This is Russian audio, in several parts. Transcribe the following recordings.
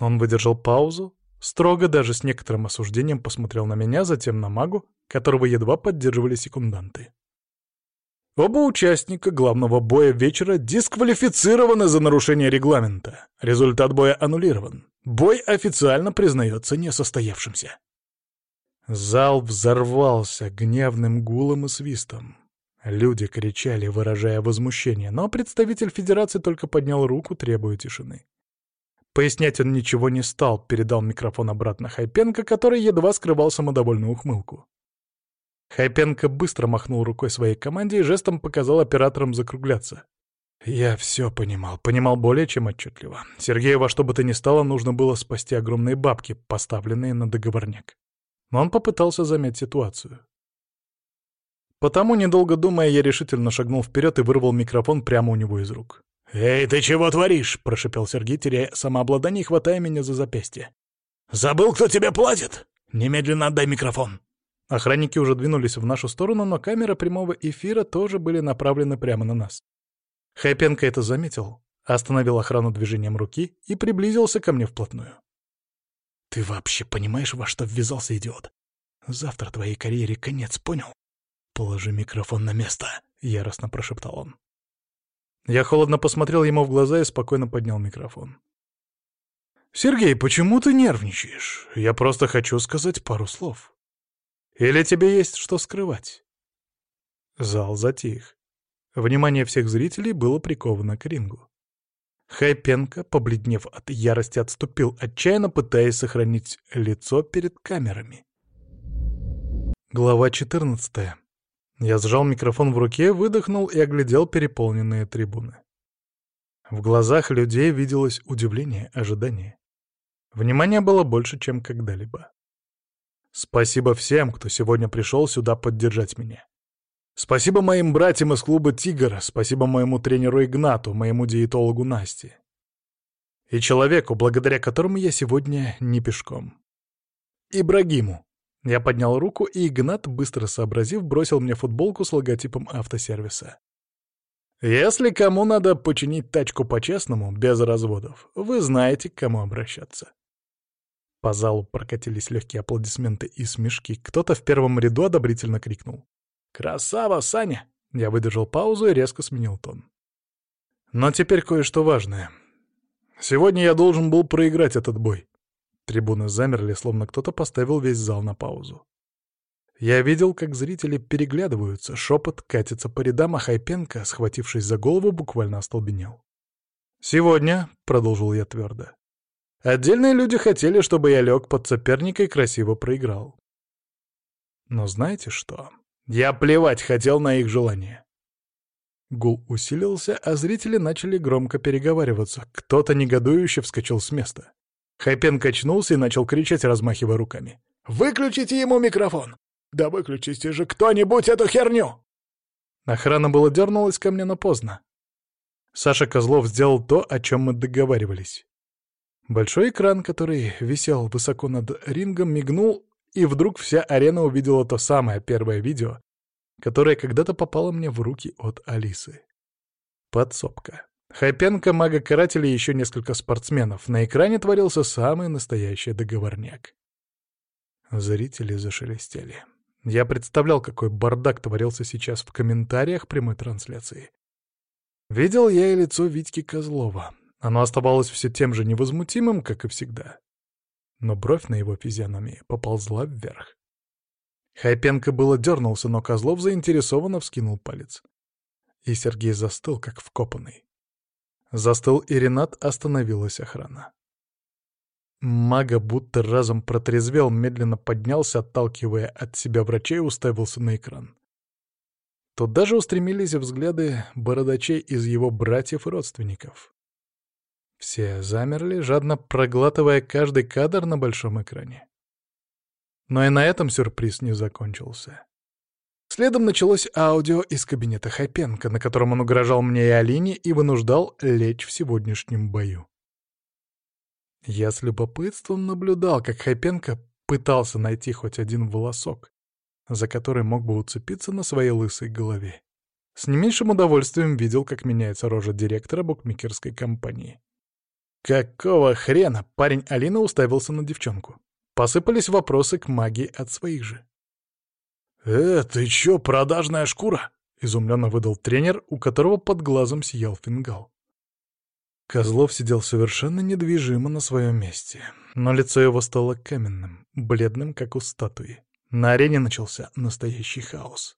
Он выдержал паузу, строго даже с некоторым осуждением посмотрел на меня, затем на магу, которого едва поддерживали секунданты. Оба участника главного боя вечера дисквалифицированы за нарушение регламента. Результат боя аннулирован. Бой официально признается несостоявшимся. Зал взорвался гневным гулом и свистом. Люди кричали, выражая возмущение, но представитель Федерации только поднял руку, требуя тишины. Пояснять он ничего не стал, передал микрофон обратно Хайпенко, который едва скрывал самодовольную ухмылку. Хайпенко быстро махнул рукой своей команде и жестом показал операторам закругляться. Я все понимал, понимал более чем отчетливо. Сергею во что бы то ни стало нужно было спасти огромные бабки, поставленные на договорняк. Но он попытался замять ситуацию. Потому, недолго думая, я решительно шагнул вперед и вырвал микрофон прямо у него из рук. «Эй, ты чего творишь?» — прошипел Сергей, теряя самообладание хватая меня за запястье. «Забыл, кто тебе платит? Немедленно отдай микрофон!» Охранники уже двинулись в нашу сторону, но камеры прямого эфира тоже были направлены прямо на нас. Хайпенко это заметил, остановил охрану движением руки и приблизился ко мне вплотную. «Ты вообще понимаешь, во что ввязался, идиот? Завтра твоей карьере конец, понял? Положи микрофон на место!» — яростно прошептал он. Я холодно посмотрел ему в глаза и спокойно поднял микрофон. «Сергей, почему ты нервничаешь? Я просто хочу сказать пару слов». Или тебе есть что скрывать?» Зал затих. Внимание всех зрителей было приковано к рингу. Хайпенко, побледнев от ярости, отступил, отчаянно пытаясь сохранить лицо перед камерами. Глава 14. Я сжал микрофон в руке, выдохнул и оглядел переполненные трибуны. В глазах людей виделось удивление, ожидание. Внимания было больше, чем когда-либо. Спасибо всем, кто сегодня пришел сюда поддержать меня. Спасибо моим братьям из клуба «Тигр», спасибо моему тренеру Игнату, моему диетологу Насте. И человеку, благодаря которому я сегодня не пешком. Ибрагиму. Я поднял руку, и Игнат, быстро сообразив, бросил мне футболку с логотипом автосервиса. Если кому надо починить тачку по-честному, без разводов, вы знаете, к кому обращаться. По залу прокатились легкие аплодисменты и смешки. Кто-то в первом ряду одобрительно крикнул. «Красава, Саня!» Я выдержал паузу и резко сменил тон. Но теперь кое-что важное. Сегодня я должен был проиграть этот бой. Трибуны замерли, словно кто-то поставил весь зал на паузу. Я видел, как зрители переглядываются, шепот катится по рядам, а Хайпенко, схватившись за голову, буквально остолбенел. «Сегодня», — продолжил я твердо, Отдельные люди хотели, чтобы я лег под соперника и красиво проиграл. Но знаете что? Я плевать хотел на их желание. Гул усилился, а зрители начали громко переговариваться. Кто-то негодующе вскочил с места. Хайпен качнулся и начал кричать, размахивая руками. «Выключите ему микрофон! Да выключите же кто-нибудь эту херню!» Охрана было дернулась ко мне, но поздно. Саша Козлов сделал то, о чем мы договаривались. Большой экран, который висел высоко над рингом, мигнул, и вдруг вся арена увидела то самое первое видео, которое когда-то попало мне в руки от Алисы. Подсобка. Хайпенко, мага-каратель и еще несколько спортсменов. На экране творился самый настоящий договорняк. Зрители зашелестели. Я представлял, какой бардак творился сейчас в комментариях прямой трансляции. Видел я и лицо Витьки Козлова. Оно оставалось все тем же невозмутимым, как и всегда. Но бровь на его физиономии поползла вверх. Хайпенко было дернулся, но Козлов заинтересованно вскинул палец. И Сергей застыл, как вкопанный. Застыл и Ренат, остановилась охрана. Мага будто разом протрезвел, медленно поднялся, отталкивая от себя врачей, уставился на экран. Тут даже устремились взгляды бородачей из его братьев и родственников. Все замерли, жадно проглатывая каждый кадр на большом экране. Но и на этом сюрприз не закончился. Следом началось аудио из кабинета Хайпенко, на котором он угрожал мне и Алине и вынуждал лечь в сегодняшнем бою. Я с любопытством наблюдал, как Хайпенко пытался найти хоть один волосок, за который мог бы уцепиться на своей лысой голове. С не меньшим удовольствием видел, как меняется рожа директора букмекерской компании. Какого хрена парень Алина уставился на девчонку? Посыпались вопросы к магии от своих же. «Э, ты чё, продажная шкура?» — изумленно выдал тренер, у которого под глазом сиял фингал. Козлов сидел совершенно недвижимо на своем месте, но лицо его стало каменным, бледным, как у статуи. На арене начался настоящий хаос.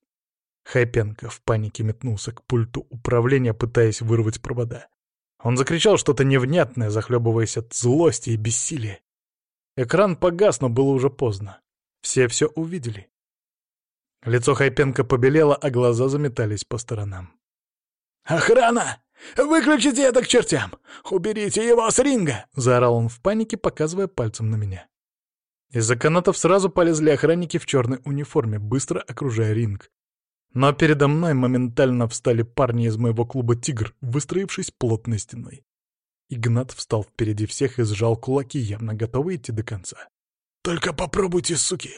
Хайпенко в панике метнулся к пульту управления, пытаясь вырвать провода. Он закричал что-то невнятное, захлебываясь от злости и бессилия. Экран погас, но было уже поздно. Все все увидели. Лицо Хайпенко побелело, а глаза заметались по сторонам. «Охрана! Выключите это к чертям! Уберите его с ринга!» — заорал он в панике, показывая пальцем на меня. Из-за канатов сразу полезли охранники в черной униформе, быстро окружая ринг. Но передо мной моментально встали парни из моего клуба «Тигр», выстроившись плотной стеной. Игнат встал впереди всех и сжал кулаки, явно готовый идти до конца. «Только попробуйте, суки!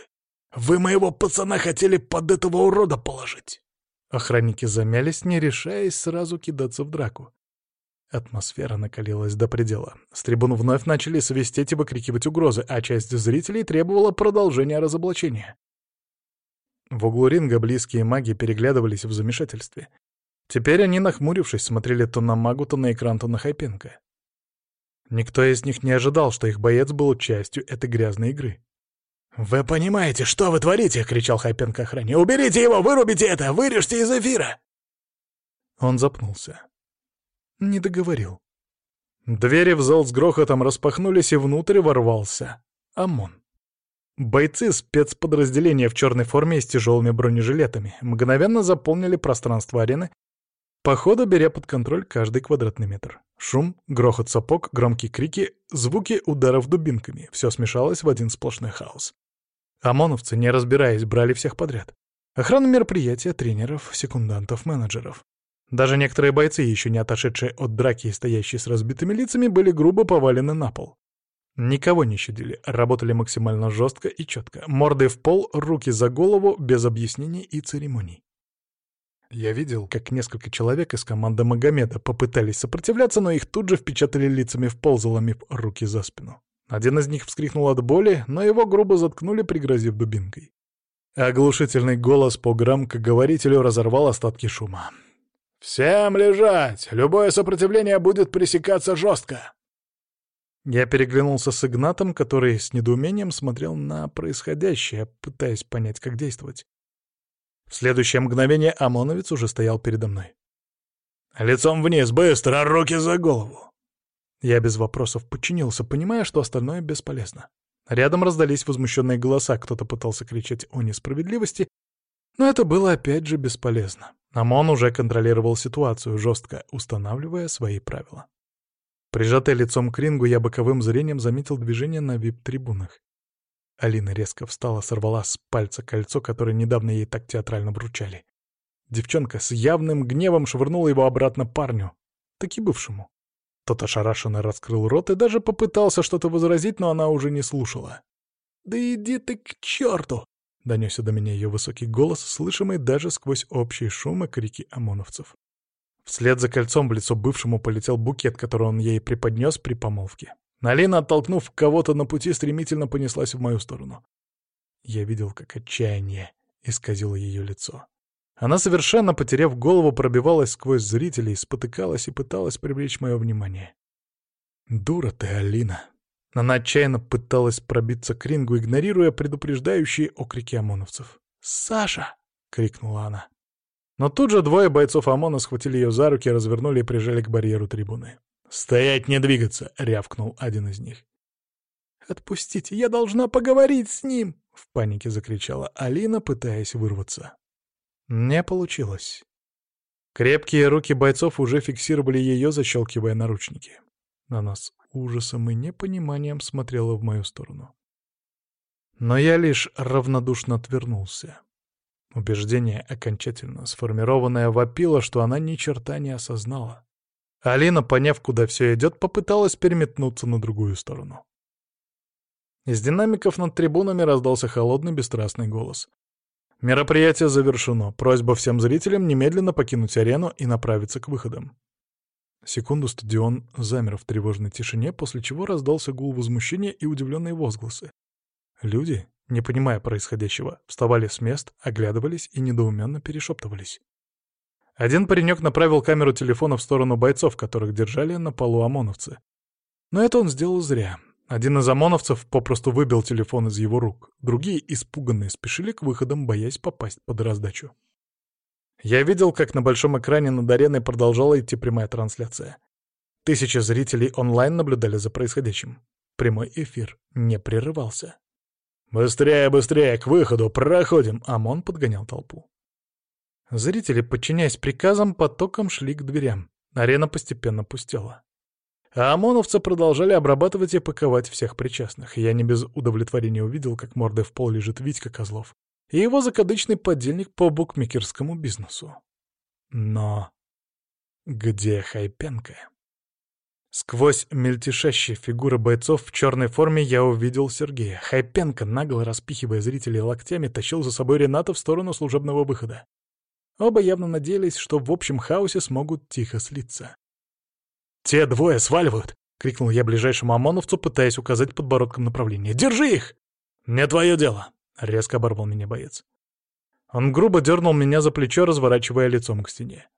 Вы моего пацана хотели под этого урода положить!» Охранники замялись, не решаясь сразу кидаться в драку. Атмосфера накалилась до предела. С трибун вновь начали свистеть и выкрикивать угрозы, а часть зрителей требовала продолжения разоблачения. В углу ринга близкие маги переглядывались в замешательстве. Теперь они, нахмурившись, смотрели то на магу, то на экран, то на Хайпенко. Никто из них не ожидал, что их боец был частью этой грязной игры. «Вы понимаете, что вы творите?» — кричал Хайпенко охране. «Уберите его! Вырубите это! Вырежьте из эфира!» Он запнулся. Не договорил. Двери в зал с грохотом распахнулись, и внутрь ворвался ОМОН. Бойцы спецподразделения в черной форме и с тяжелыми бронежилетами мгновенно заполнили пространство арены, по ходу беря под контроль каждый квадратный метр. Шум, грохот сапог, громкие крики, звуки ударов дубинками — все смешалось в один сплошной хаос. ОМОНовцы, не разбираясь, брали всех подряд. Охрана мероприятия, тренеров, секундантов, менеджеров. Даже некоторые бойцы, еще не отошедшие от драки и стоящие с разбитыми лицами, были грубо повалены на пол. Никого не щадили, работали максимально жестко и четко. Морды в пол, руки за голову, без объяснений и церемоний. Я видел, как несколько человек из команды Магомеда попытались сопротивляться, но их тут же впечатали лицами в пол, заломив руки за спину. Один из них вскрикнул от боли, но его грубо заткнули, пригрозив дубинкой. Оглушительный голос по громкоговорителю разорвал остатки шума. «Всем лежать! Любое сопротивление будет пресекаться жестко!» Я переглянулся с Игнатом, который с недоумением смотрел на происходящее, пытаясь понять, как действовать. В следующее мгновение ОМОНовец уже стоял передо мной. «Лицом вниз, быстро, руки за голову!» Я без вопросов подчинился, понимая, что остальное бесполезно. Рядом раздались возмущенные голоса, кто-то пытался кричать о несправедливости, но это было опять же бесполезно. ОМОН уже контролировал ситуацию, жестко устанавливая свои правила. Прижатый лицом к рингу, я боковым зрением заметил движение на вип-трибунах. Алина резко встала, сорвала с пальца кольцо, которое недавно ей так театрально вручали. Девчонка с явным гневом швырнула его обратно парню, таки бывшему. Тот ошарашенно раскрыл рот и даже попытался что-то возразить, но она уже не слушала. «Да иди ты к черту!» — донесся до меня ее высокий голос, слышимый даже сквозь общий шум и крики ОМОНовцев. Вслед за кольцом в лицо бывшему полетел букет, который он ей преподнес при помолвке. Налина, оттолкнув кого-то на пути, стремительно понеслась в мою сторону. Я видел, как отчаяние исказило ее лицо. Она, совершенно потеряв голову, пробивалась сквозь зрителей, спотыкалась и пыталась привлечь мое внимание. «Дура ты, Алина!» Она отчаянно пыталась пробиться к рингу, игнорируя предупреждающие окрики ОМОНовцев. «Саша!» — крикнула она. Но тут же двое бойцов ОМОНа схватили ее за руки, развернули и прижали к барьеру трибуны. «Стоять, не двигаться!» — рявкнул один из них. «Отпустите, я должна поговорить с ним!» — в панике закричала Алина, пытаясь вырваться. Не получилось. Крепкие руки бойцов уже фиксировали ее, защелкивая наручники. Она с ужасом и непониманием смотрела в мою сторону. Но я лишь равнодушно отвернулся. Убеждение, окончательно сформированное, вопило, что она ни черта не осознала. Алина, поняв, куда все идет, попыталась переметнуться на другую сторону. Из динамиков над трибунами раздался холодный, бесстрастный голос. Мероприятие завершено. Просьба всем зрителям немедленно покинуть арену и направиться к выходам. Секунду стадион замер в тревожной тишине, после чего раздался гул возмущения и удивленные возгласы. Люди, не понимая происходящего, вставали с мест, оглядывались и недоуменно перешептывались. Один паренек направил камеру телефона в сторону бойцов, которых держали на полу ОМОНовцы. Но это он сделал зря. Один из ОМОНовцев попросту выбил телефон из его рук. Другие, испуганные, спешили к выходам, боясь попасть под раздачу. Я видел, как на большом экране над ареной продолжала идти прямая трансляция. Тысячи зрителей онлайн наблюдали за происходящим. Прямой эфир не прерывался. «Быстрее, быстрее, к выходу, проходим!» ОМОН подгонял толпу. Зрители, подчиняясь приказам, потоком шли к дверям. Арена постепенно пустела. А ОМОНовцы продолжали обрабатывать и паковать всех причастных. Я не без удовлетворения увидел, как мордой в пол лежит Витька Козлов и его закадычный подельник по букмекерскому бизнесу. Но где Хайпенко? Сквозь мельтешащие фигуры бойцов в черной форме я увидел Сергея. Хайпенко, нагло распихивая зрителей локтями, тащил за собой Рената в сторону служебного выхода. Оба явно надеялись, что в общем хаосе смогут тихо слиться. «Те двое сваливают!» — крикнул я ближайшему ОМОНовцу, пытаясь указать подбородком направление. «Держи их!» «Не твое дело!» — резко оборвал меня боец. Он грубо дернул меня за плечо, разворачивая лицом к стене.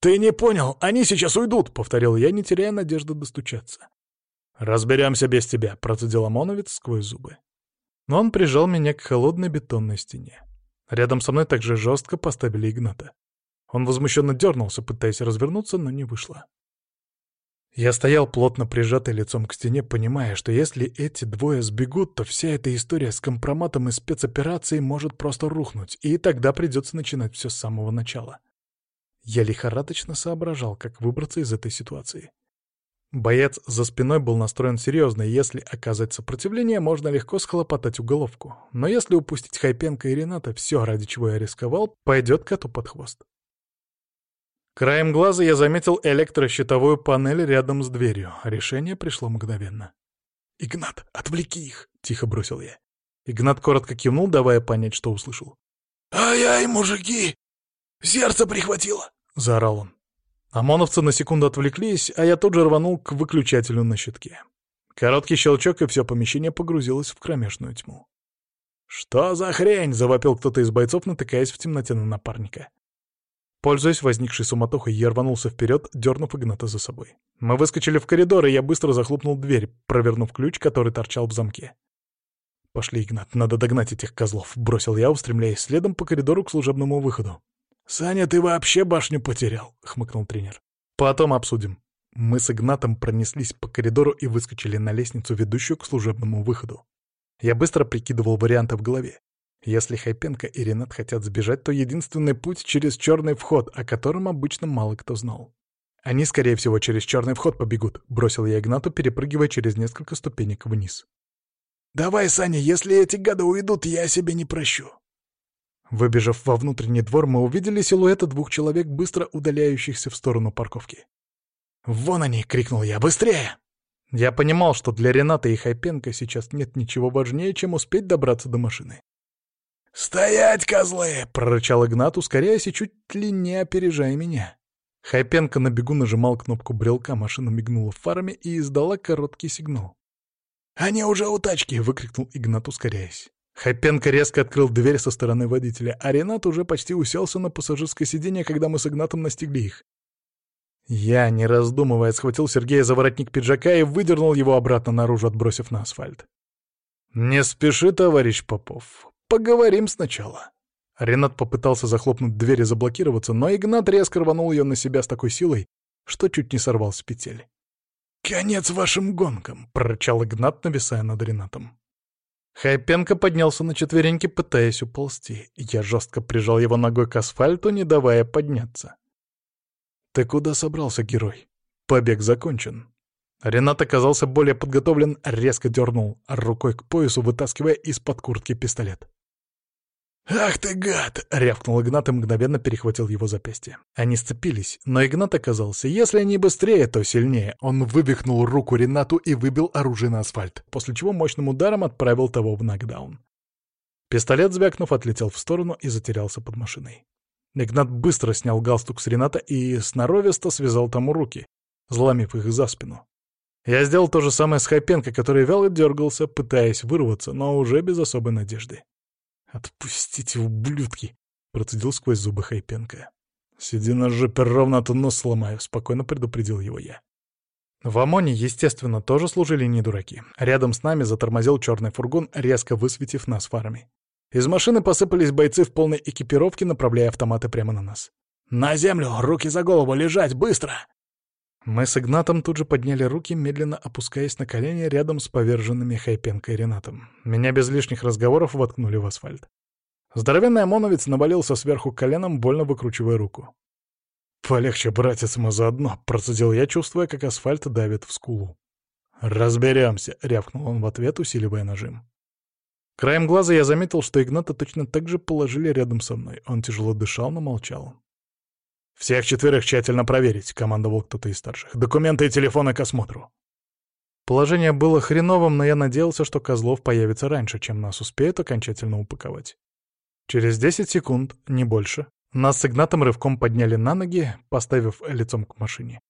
«Ты не понял, они сейчас уйдут!» — повторил я, не теряя надежды достучаться. «Разберемся без тебя», — процедил ОМОНовец сквозь зубы. Но он прижал меня к холодной бетонной стене. Рядом со мной также жестко поставили Игната. Он возмущенно дернулся, пытаясь развернуться, но не вышло. Я стоял плотно прижатый лицом к стене, понимая, что если эти двое сбегут, то вся эта история с компроматом и спецоперацией может просто рухнуть, и тогда придется начинать все с самого начала. Я лихорадочно соображал, как выбраться из этой ситуации. Боец за спиной был настроен серьезно, и если оказать сопротивление, можно легко схлопотать уголовку. Но если упустить Хайпенко и Рената, все, ради чего я рисковал, пойдет коту под хвост. Краем глаза я заметил электрощитовую панель рядом с дверью. Решение пришло мгновенно. «Игнат, отвлеки их!» — тихо бросил я. Игнат коротко кивнул, давая понять, что услышал. «Ай-ай, мужики! Сердце прихватило!» — заорал он. ОМОНовцы на секунду отвлеклись, а я тут же рванул к выключателю на щитке. Короткий щелчок, и все помещение погрузилось в кромешную тьму. «Что за хрень?» — завопил кто-то из бойцов, натыкаясь в темноте на напарника. Пользуясь возникшей суматохой, я рванулся вперед, дернув Игната за собой. Мы выскочили в коридор, и я быстро захлопнул дверь, провернув ключ, который торчал в замке. «Пошли, Игнат, надо догнать этих козлов», — бросил я, устремляясь следом по коридору к служебному выходу. «Саня, ты вообще башню потерял», — хмыкнул тренер. «Потом обсудим». Мы с Игнатом пронеслись по коридору и выскочили на лестницу, ведущую к служебному выходу. Я быстро прикидывал варианты в голове. Если Хайпенко и Ренат хотят сбежать, то единственный путь через черный вход, о котором обычно мало кто знал. Они, скорее всего, через черный вход побегут, бросил я Игнату, перепрыгивая через несколько ступенек вниз. «Давай, Саня, если эти гады уйдут, я себе не прощу». Выбежав во внутренний двор, мы увидели силуэты двух человек, быстро удаляющихся в сторону парковки. «Вон они!» — крикнул я. «Быстрее!» Я понимал, что для Рената и Хайпенко сейчас нет ничего важнее, чем успеть добраться до машины. «Стоять, козлы!» — прорычал Игнат, ускоряясь и чуть ли не опережая меня. Хайпенко на бегу нажимал кнопку брелка, машина мигнула фарами и издала короткий сигнал. «Они уже у тачки!» — выкрикнул Игнат, ускоряясь. Хайпенко резко открыл дверь со стороны водителя, а Ренат уже почти уселся на пассажирское сиденье, когда мы с Игнатом настигли их. Я, не раздумывая, схватил Сергея за воротник пиджака и выдернул его обратно наружу, отбросив на асфальт. «Не спеши, товарищ Попов. Поговорим сначала». Ренат попытался захлопнуть дверь и заблокироваться, но Игнат резко рванул ее на себя с такой силой, что чуть не сорвал с петель. «Конец вашим гонкам!» — прорычал Игнат, нависая над Ренатом. Хайпенко поднялся на четвереньки, пытаясь уползти. Я жестко прижал его ногой к асфальту, не давая подняться. «Ты куда собрался, герой? Побег закончен». Ренат оказался более подготовлен, резко дернул рукой к поясу, вытаскивая из-под куртки пистолет. «Ах ты гад!» — рявкнул Игнат и мгновенно перехватил его запястье. Они сцепились, но Игнат оказался, если не быстрее, то сильнее. Он вывихнул руку Ренату и выбил оружие на асфальт, после чего мощным ударом отправил того в нокдаун. Пистолет, звякнув, отлетел в сторону и затерялся под машиной. Игнат быстро снял галстук с Рената и сноровисто связал тому руки, заломив их за спину. Я сделал то же самое с Хайпенко, который вяло дергался, пытаясь вырваться, но уже без особой надежды. «Отпустите, ублюдки!» — процедил сквозь зубы Хайпенко. «Сиди на жопе ровно, а то нос сломаю», — спокойно предупредил его я. В ОМОНе, естественно, тоже служили не дураки. Рядом с нами затормозил черный фургон, резко высветив нас фарами. Из машины посыпались бойцы в полной экипировке, направляя автоматы прямо на нас. «На землю! Руки за голову! Лежать! Быстро!» Мы с Игнатом тут же подняли руки, медленно опускаясь на колени рядом с поверженными Хайпенко и Ренатом. Меня без лишних разговоров воткнули в асфальт. Здоровенный ОМОНовец навалился сверху коленом, больно выкручивая руку. «Полегче, братец, мы заодно», — процедил я, чувствуя, как асфальт давит в скулу. «Разберемся», — рявкнул он в ответ, усиливая нажим. Краем глаза я заметил, что Игната точно так же положили рядом со мной. Он тяжело дышал, но молчал. «Всех четверых тщательно проверить», — командовал кто-то из старших. «Документы и телефоны к осмотру». Положение было хреновым, но я надеялся, что Козлов появится раньше, чем нас успеют окончательно упаковать. Через 10 секунд, не больше, нас с Игнатом рывком подняли на ноги, поставив лицом к машине.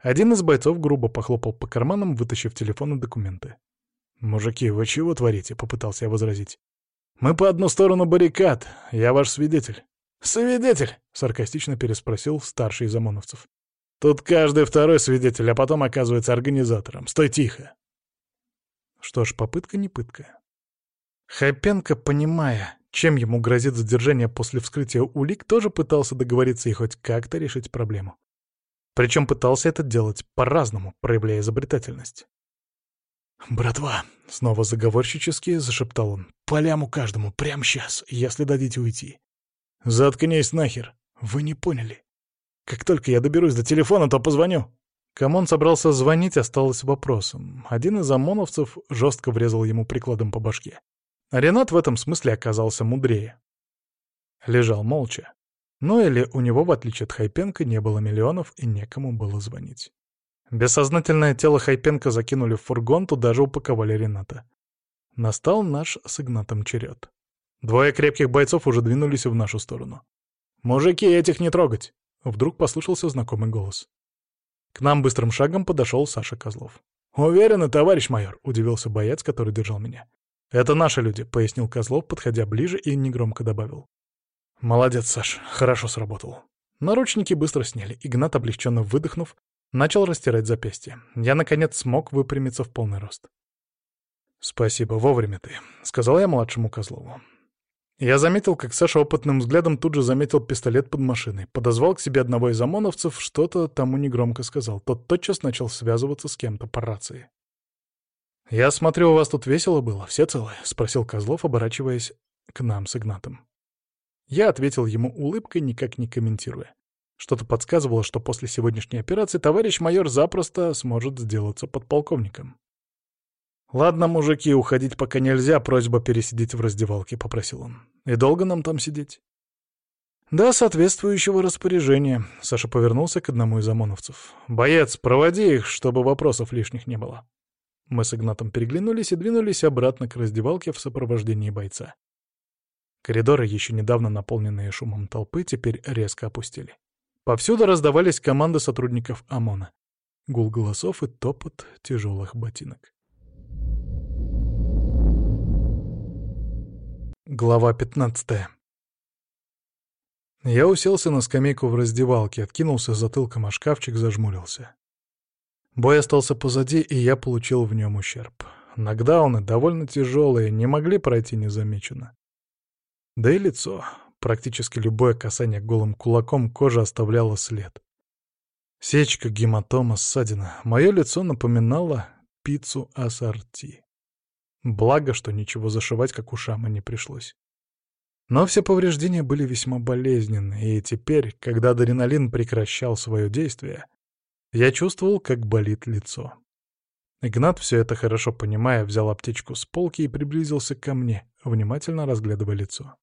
Один из бойцов грубо похлопал по карманам, вытащив телефон и документы. «Мужики, вы чего творите?» — попытался я возразить. «Мы по одну сторону баррикад, я ваш свидетель». «Свидетель?» — саркастично переспросил старший из ОМОНовцев. «Тут каждый второй свидетель, а потом оказывается организатором. Стой тихо!» Что ж, попытка не пытка. Хайпенко, понимая, чем ему грозит задержание после вскрытия улик, тоже пытался договориться и хоть как-то решить проблему. Причем пытался это делать по-разному, проявляя изобретательность. «Братва!» — снова заговорщически зашептал он. «По ляму каждому, прямо сейчас, если дадите уйти. «Заткнись нахер! Вы не поняли. Как только я доберусь до телефона, то позвоню». Кому он собрался звонить, осталось вопросом. Один из ОМОНовцев жестко врезал ему прикладом по башке. Ренат в этом смысле оказался мудрее. Лежал молча. Ну или у него, в отличие от Хайпенко, не было миллионов и некому было звонить. Бессознательное тело Хайпенко закинули в фургон, туда же упаковали Рената. Настал наш с Игнатом черед. Двое крепких бойцов уже двинулись в нашу сторону. «Мужики, этих не трогать!» Вдруг послышался знакомый голос. К нам быстрым шагом подошел Саша Козлов. «Уверены, товарищ майор?» — удивился боец, который держал меня. «Это наши люди», — пояснил Козлов, подходя ближе и негромко добавил. «Молодец, Саш, хорошо сработал». Наручники быстро сняли. Игнат, облегченно выдохнув, начал растирать запястье. Я, наконец, смог выпрямиться в полный рост. «Спасибо, вовремя ты», — сказал я младшему Козлову. Я заметил, как Саша опытным взглядом тут же заметил пистолет под машиной, подозвал к себе одного из ОМОНовцев, что-то тому негромко сказал. Тот тотчас начал связываться с кем-то по рации. «Я смотрю, у вас тут весело было, все целые?» — спросил Козлов, оборачиваясь к нам с Игнатом. Я ответил ему улыбкой, никак не комментируя. Что-то подсказывало, что после сегодняшней операции товарищ майор запросто сможет сделаться подполковником. «Ладно, мужики, уходить пока нельзя, просьба пересидеть в раздевалке», — попросил он. «И долго нам там сидеть?» «Да, соответствующего распоряжения», — Саша повернулся к одному из ОМОНовцев. «Боец, проводи их, чтобы вопросов лишних не было». Мы с Игнатом переглянулись и двинулись обратно к раздевалке в сопровождении бойца. Коридоры, еще недавно наполненные шумом толпы, теперь резко опустили. Повсюду раздавались команды сотрудников ОМОНа. Гул голосов и топот тяжелых ботинок. Глава 15 Я уселся на скамейку в раздевалке, откинулся затылком, а шкафчик зажмурился. Бой остался позади, и я получил в нем ущерб. Нокдауны, довольно тяжелые, не могли пройти незамеченно. Да и лицо. Практически любое касание голым кулаком кожи оставляло след. Сечка, гематома, ссадина. Мое лицо напоминало пиццу ассорти. Благо, что ничего зашивать, как у шама, не пришлось. Но все повреждения были весьма болезненны, и теперь, когда адреналин прекращал свое действие, я чувствовал, как болит лицо. Игнат, все это хорошо понимая, взял аптечку с полки и приблизился ко мне, внимательно разглядывая лицо.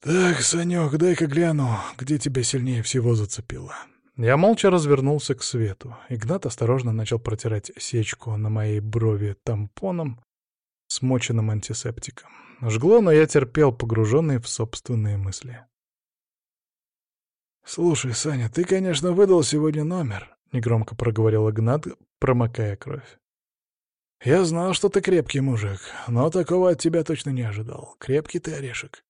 «Так, Санек, дай-ка гляну, где тебя сильнее всего зацепило». Я молча развернулся к свету. Игнат осторожно начал протирать сечку на моей брови тампоном, смоченным антисептиком. Жгло, но я терпел, погруженный в собственные мысли. «Слушай, Саня, ты, конечно, выдал сегодня номер», — негромко проговорил Игнат, промокая кровь. «Я знал, что ты крепкий мужик, но такого от тебя точно не ожидал. Крепкий ты орешек».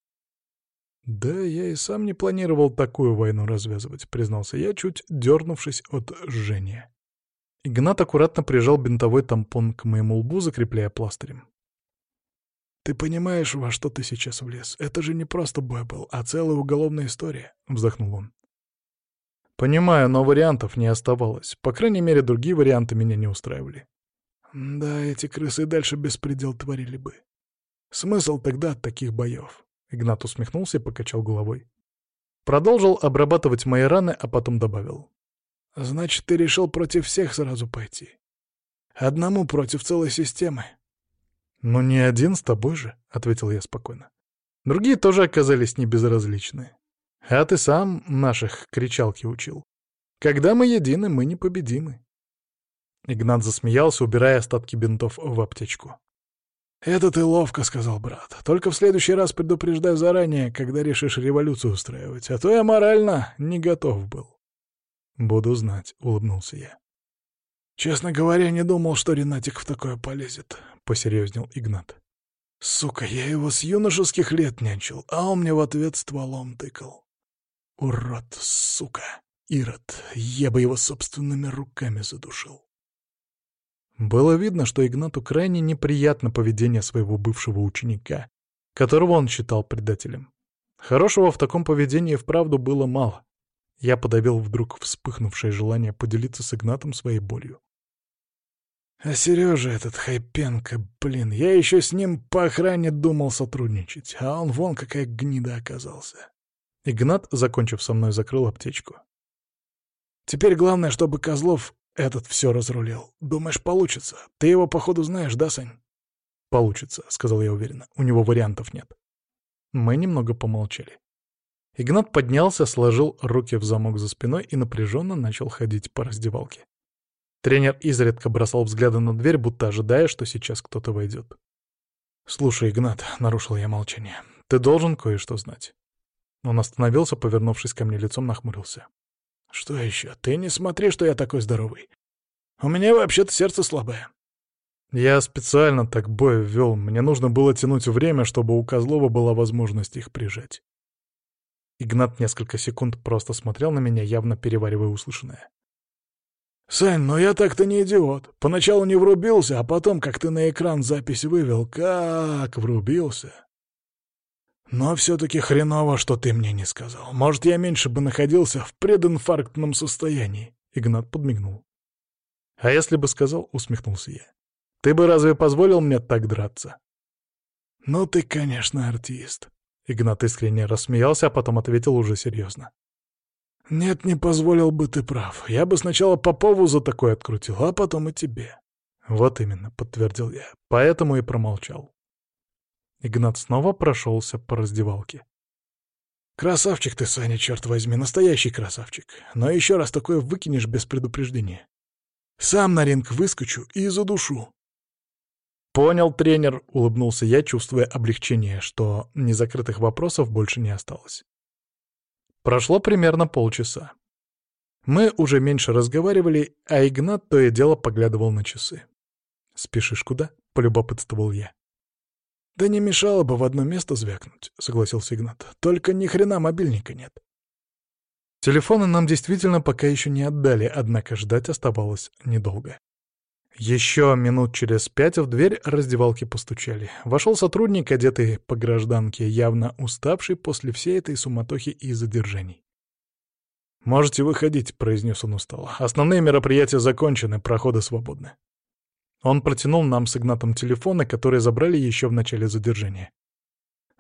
«Да, я и сам не планировал такую войну развязывать», — признался я, чуть дернувшись от жжения. Игнат аккуратно прижал бинтовой тампон к моему лбу, закрепляя пластырем. «Ты понимаешь, во что ты сейчас влез? Это же не просто бой был, а целая уголовная история», — вздохнул он. «Понимаю, но вариантов не оставалось. По крайней мере, другие варианты меня не устраивали». «Да, эти крысы дальше беспредел творили бы. Смысл тогда от таких боев?» Игнат усмехнулся и покачал головой. Продолжил обрабатывать мои раны, а потом добавил. «Значит, ты решил против всех сразу пойти? Одному против целой системы?» «Ну не один с тобой же», — ответил я спокойно. Другие тоже оказались небезразличны. А ты сам наших кричалки учил. Когда мы едины, мы непобедимы. Игнат засмеялся, убирая остатки бинтов в аптечку. «Это ты ловко», — сказал брат. «Только в следующий раз предупреждай заранее, когда решишь революцию устраивать, а то я морально не готов был». «Буду знать», — улыбнулся я. «Честно говоря, не думал, что Ренатик в такое полезет», — посерьезнел Игнат. «Сука, я его с юношеских лет нянчил, а он мне в ответ стволом тыкал. Урод, сука, Ирод, я бы его собственными руками задушил». Было видно, что Игнату крайне неприятно поведение своего бывшего ученика, которого он считал предателем. Хорошего в таком поведении вправду было мало. Я подавил вдруг вспыхнувшее желание поделиться с Игнатом своей болью. А Сережа этот Хайпенко, блин, я еще с ним по охране думал сотрудничать, а он вон какая гнида оказался. Игнат, закончив со мной, закрыл аптечку. Теперь главное, чтобы Козлов этот все разрулил. Думаешь, получится? Ты его, походу, знаешь, да, Сань? Получится, — сказал я уверенно. У него вариантов нет. Мы немного помолчали. Игнат поднялся, сложил руки в замок за спиной и напряженно начал ходить по раздевалке. Тренер изредка бросал взгляды на дверь, будто ожидая, что сейчас кто-то войдет. «Слушай, Игнат», — нарушил я молчание, — «ты должен кое-что знать». Он остановился, повернувшись ко мне лицом, нахмурился. «Что еще? Ты не смотри, что я такой здоровый. У меня вообще-то сердце слабое». Я специально так бой ввел. Мне нужно было тянуть время, чтобы у Козлова была возможность их прижать. Игнат несколько секунд просто смотрел на меня, явно переваривая услышанное. «Сань, ну я так-то не идиот. Поначалу не врубился, а потом, как ты на экран запись вывел, как врубился. Но все-таки хреново, что ты мне не сказал. Может, я меньше бы находился в прединфарктном состоянии». Игнат подмигнул. «А если бы сказал?» — усмехнулся я. «Ты бы разве позволил мне так драться?» «Ну ты, конечно, артист». Игнат искренне рассмеялся, а потом ответил уже серьезно. «Нет, не позволил бы ты прав. Я бы сначала Попову за такое открутил, а потом и тебе». «Вот именно», — подтвердил я, поэтому и промолчал. Игнат снова прошелся по раздевалке. «Красавчик ты, Саня, черт возьми, настоящий красавчик. Но еще раз такое выкинешь без предупреждения. Сам на ринг выскочу и задушу». «Понял, тренер», — улыбнулся я, чувствуя облегчение, что незакрытых вопросов больше не осталось. Прошло примерно полчаса. Мы уже меньше разговаривали, а Игнат то и дело поглядывал на часы. «Спешишь куда?» — полюбопытствовал я. «Да не мешало бы в одно место звякнуть», — согласился Игнат. «Только ни хрена мобильника нет». Телефоны нам действительно пока еще не отдали, однако ждать оставалось недолго. Еще минут через пять в дверь раздевалки постучали. Вошел сотрудник, одетый по гражданке, явно уставший после всей этой суматохи и задержаний. «Можете выходить», — произнес он устало. «Основные мероприятия закончены, проходы свободны». Он протянул нам с Игнатом телефоны, которые забрали еще в начале задержания.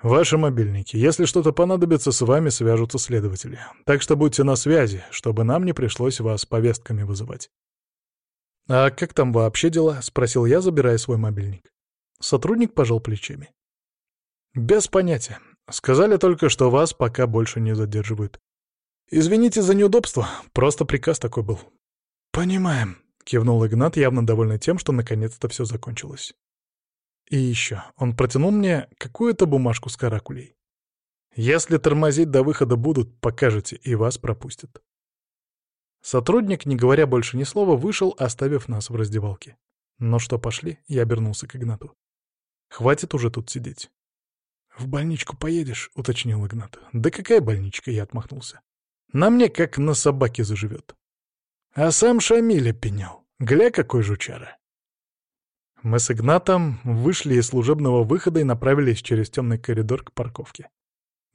«Ваши мобильники. Если что-то понадобится, с вами свяжутся следователи. Так что будьте на связи, чтобы нам не пришлось вас повестками вызывать». «А как там вообще дела?» — спросил я, забирая свой мобильник. Сотрудник пожал плечами. «Без понятия. Сказали только, что вас пока больше не задерживают. Извините за неудобство, просто приказ такой был». «Понимаем», — кивнул Игнат, явно довольный тем, что наконец-то все закончилось. И еще, он протянул мне какую-то бумажку с каракулей. Если тормозить до выхода будут, покажете, и вас пропустят. Сотрудник, не говоря больше ни слова, вышел, оставив нас в раздевалке. «Ну что, пошли?» — я обернулся к Игнату. «Хватит уже тут сидеть». «В больничку поедешь?» — уточнил Игнат. «Да какая больничка?» — я отмахнулся. «На мне как на собаке заживет». А сам Шамиля пенял. Гля, какой жучара. Мы с Игнатом вышли из служебного выхода и направились через темный коридор к парковке.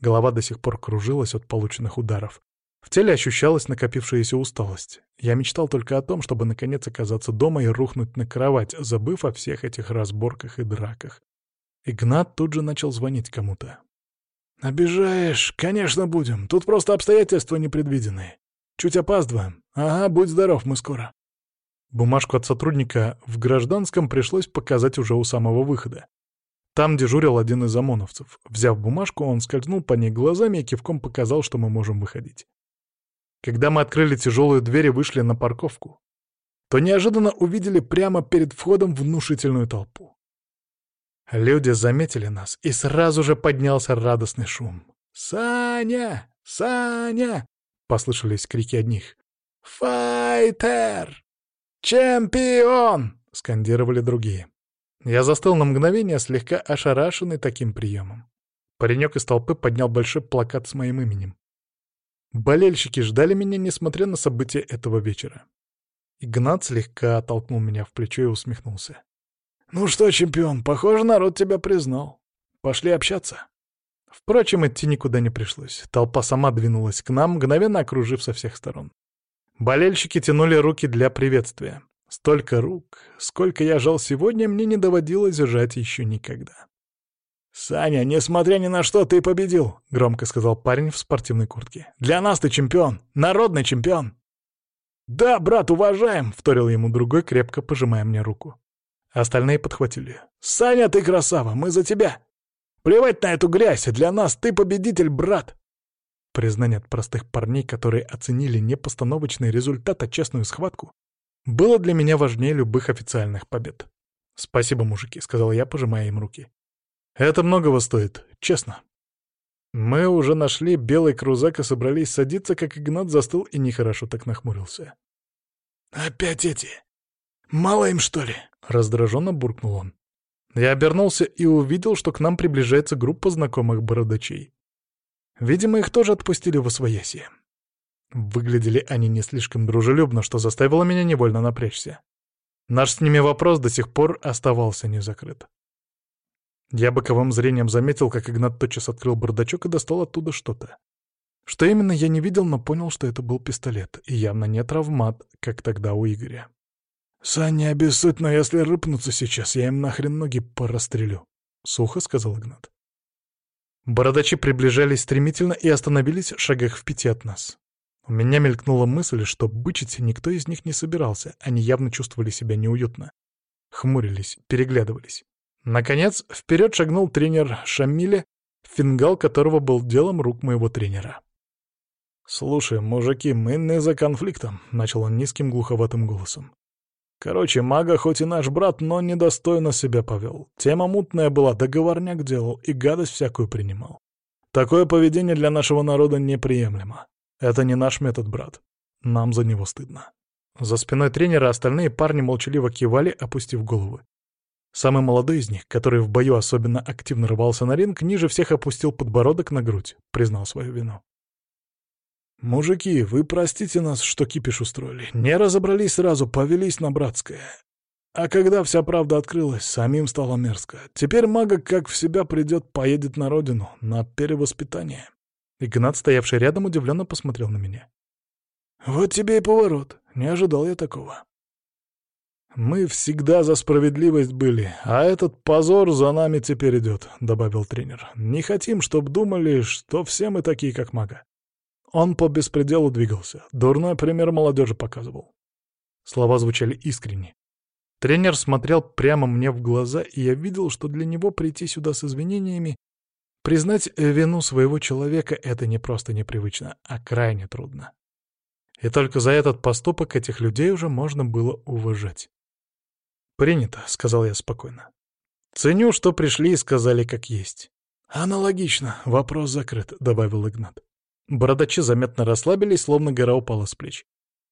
Голова до сих пор кружилась от полученных ударов. В теле ощущалась накопившаяся усталость. Я мечтал только о том, чтобы наконец оказаться дома и рухнуть на кровать, забыв о всех этих разборках и драках. Игнат тут же начал звонить кому-то. «Обижаешь? Конечно, будем. Тут просто обстоятельства непредвиденные. Чуть опаздываем. Ага, будь здоров, мы скоро». Бумажку от сотрудника в гражданском пришлось показать уже у самого выхода. Там дежурил один из ОМОНовцев. Взяв бумажку, он скользнул по ней глазами и кивком показал, что мы можем выходить. Когда мы открыли тяжелую дверь и вышли на парковку, то неожиданно увидели прямо перед входом внушительную толпу. Люди заметили нас, и сразу же поднялся радостный шум. «Саня! Саня!» — послышались крики одних. «Файтер! Чемпион!» — скандировали другие. Я застыл на мгновение, слегка ошарашенный таким приемом. Паренек из толпы поднял большой плакат с моим именем. Болельщики ждали меня, несмотря на события этого вечера. Игнат слегка оттолкнул меня в плечо и усмехнулся. «Ну что, чемпион, похоже, народ тебя признал. Пошли общаться». Впрочем, идти никуда не пришлось. Толпа сама двинулась к нам, мгновенно окружив со всех сторон. Болельщики тянули руки для приветствия. Столько рук, сколько я жал сегодня, мне не доводилось жать еще никогда. «Саня, несмотря ни на что, ты победил», — громко сказал парень в спортивной куртке. «Для нас ты чемпион, народный чемпион». «Да, брат, уважаем», — вторил ему другой, крепко пожимая мне руку. Остальные подхватили. «Саня, ты красава, мы за тебя! Плевать на эту грязь, для нас ты победитель, брат!» Признание от простых парней, которые оценили не постановочный результат, а честную схватку, было для меня важнее любых официальных побед. «Спасибо, мужики», — сказал я, пожимая им руки. Это многого стоит, честно. Мы уже нашли белый крузак и собрались садиться, как Игнат застыл и нехорошо так нахмурился. «Опять эти? Мало им, что ли?» — раздраженно буркнул он. Я обернулся и увидел, что к нам приближается группа знакомых бородачей. Видимо, их тоже отпустили в освоясье. Выглядели они не слишком дружелюбно, что заставило меня невольно напрячься. Наш с ними вопрос до сих пор оставался незакрыт. Я боковым зрением заметил, как Игнат тотчас открыл бардачок и достал оттуда что-то. Что именно, я не видел, но понял, что это был пистолет, и явно не травмат, как тогда у Игоря. «Сань, не обессудь, но если рыпнутся сейчас, я им нахрен ноги порастрелю», — сухо сказал Игнат. Бородачи приближались стремительно и остановились в шагах в пяти от нас. У меня мелькнула мысль, что бычить никто из них не собирался, они явно чувствовали себя неуютно. Хмурились, переглядывались. Наконец, вперед шагнул тренер Шамиля, фингал которого был делом рук моего тренера. «Слушай, мужики, мы не за конфликтом», — начал он низким глуховатым голосом. «Короче, мага хоть и наш брат, но недостойно себя повел. Тема мутная была, договорняк делал и гадость всякую принимал. Такое поведение для нашего народа неприемлемо. Это не наш метод, брат. Нам за него стыдно». За спиной тренера остальные парни молчаливо кивали, опустив головы. Самый молодой из них, который в бою особенно активно рвался на ринг, ниже всех опустил подбородок на грудь, признал свою вину. «Мужики, вы простите нас, что кипиш устроили. Не разобрались сразу, повелись на братское. А когда вся правда открылась, самим стало мерзко. Теперь мага, как в себя придет, поедет на родину, на перевоспитание». Игнат, стоявший рядом, удивленно посмотрел на меня. «Вот тебе и поворот. Не ожидал я такого». «Мы всегда за справедливость были, а этот позор за нами теперь идет», — добавил тренер. «Не хотим, чтоб думали, что все мы такие, как мага». Он по беспределу двигался, дурной пример молодежи показывал. Слова звучали искренне. Тренер смотрел прямо мне в глаза, и я видел, что для него прийти сюда с извинениями, признать вину своего человека — это не просто непривычно, а крайне трудно. И только за этот поступок этих людей уже можно было уважать. «Принято», — сказал я спокойно. «Ценю, что пришли и сказали как есть. «Аналогично. Вопрос закрыт», — добавил Игнат. Бородачи заметно расслабились, словно гора упала с плеч.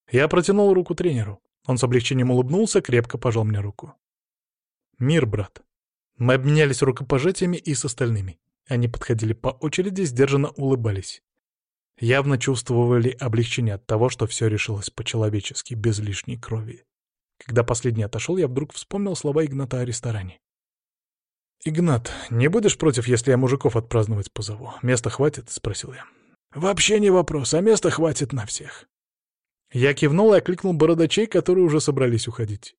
Я протянул руку тренеру. Он с облегчением улыбнулся, крепко пожал мне руку. «Мир, брат». Мы обменялись рукопожатиями и с остальными. Они подходили по очереди, сдержанно улыбались. Явно чувствовали облегчение от того, что все решилось по-человечески, без лишней крови. Когда последний отошел, я вдруг вспомнил слова Игната о ресторане. «Игнат, не будешь против, если я мужиков отпраздновать позову? Места хватит?» — спросил я. «Вообще не вопрос, а места хватит на всех». Я кивнул и окликнул бородачей, которые уже собрались уходить.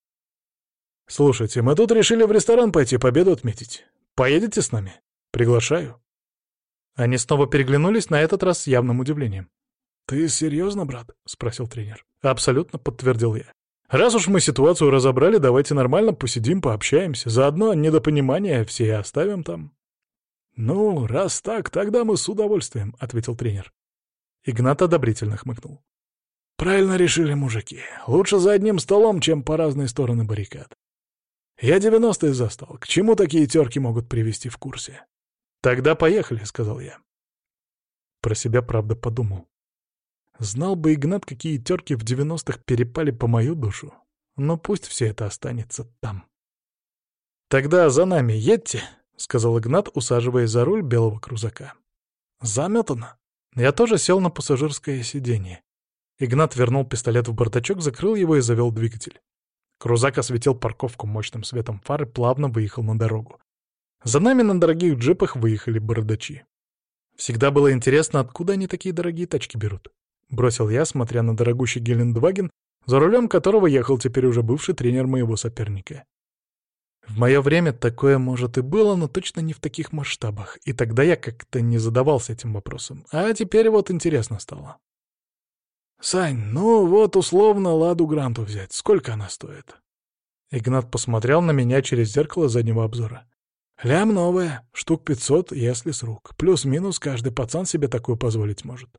«Слушайте, мы тут решили в ресторан пойти победу отметить. Поедете с нами? Приглашаю». Они снова переглянулись, на этот раз с явным удивлением. «Ты серьезно, брат?» — спросил тренер. «Абсолютно», — подтвердил я. «Раз уж мы ситуацию разобрали, давайте нормально посидим, пообщаемся. Заодно недопонимание все оставим там». «Ну, раз так, тогда мы с удовольствием», — ответил тренер. Игнат одобрительно хмыкнул. «Правильно решили мужики. Лучше за одним столом, чем по разные стороны баррикад. Я девяностые застал. К чему такие терки могут привести в курсе?» «Тогда поехали», — сказал я. Про себя, правда, подумал. Знал бы Игнат, какие терки в девяностых перепали по мою душу. Но пусть все это останется там. «Тогда за нами едьте», — сказал Игнат, усаживаясь за руль белого крузака. «Заметано». Я тоже сел на пассажирское сиденье. Игнат вернул пистолет в бардачок, закрыл его и завел двигатель. Крузак осветил парковку мощным светом фары, плавно выехал на дорогу. За нами на дорогих джипах выехали бородачи. Всегда было интересно, откуда они такие дорогие тачки берут. Бросил я, смотря на дорогущий Гелендваген, за рулем которого ехал теперь уже бывший тренер моего соперника. В мое время такое, может, и было, но точно не в таких масштабах, и тогда я как-то не задавался этим вопросом. А теперь вот интересно стало. «Сань, ну вот условно Ладу Гранту взять. Сколько она стоит?» Игнат посмотрел на меня через зеркало заднего обзора. «Лям новая, штук пятьсот, если с рук. Плюс-минус каждый пацан себе такую позволить может».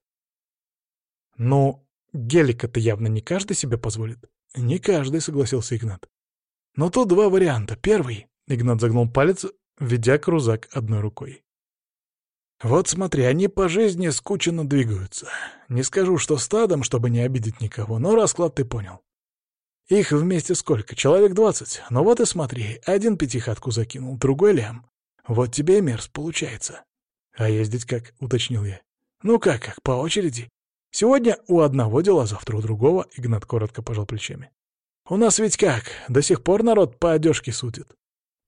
«Ну, гелика-то явно не каждый себе позволит». «Не каждый», — согласился Игнат. Но тут два варианта. Первый — Игнат загнул палец, ведя крузак одной рукой. Вот смотри, они по жизни скученно двигаются. Не скажу, что стадом, чтобы не обидеть никого, но расклад ты понял. Их вместе сколько? Человек двадцать. Ну вот и смотри, один пятихатку закинул, другой лям. Вот тебе и мерз получается. А ездить как, уточнил я. Ну как, как, по очереди. Сегодня у одного дела, завтра у другого, Игнат коротко пожал плечами. У нас ведь как, до сих пор народ по одежке судит.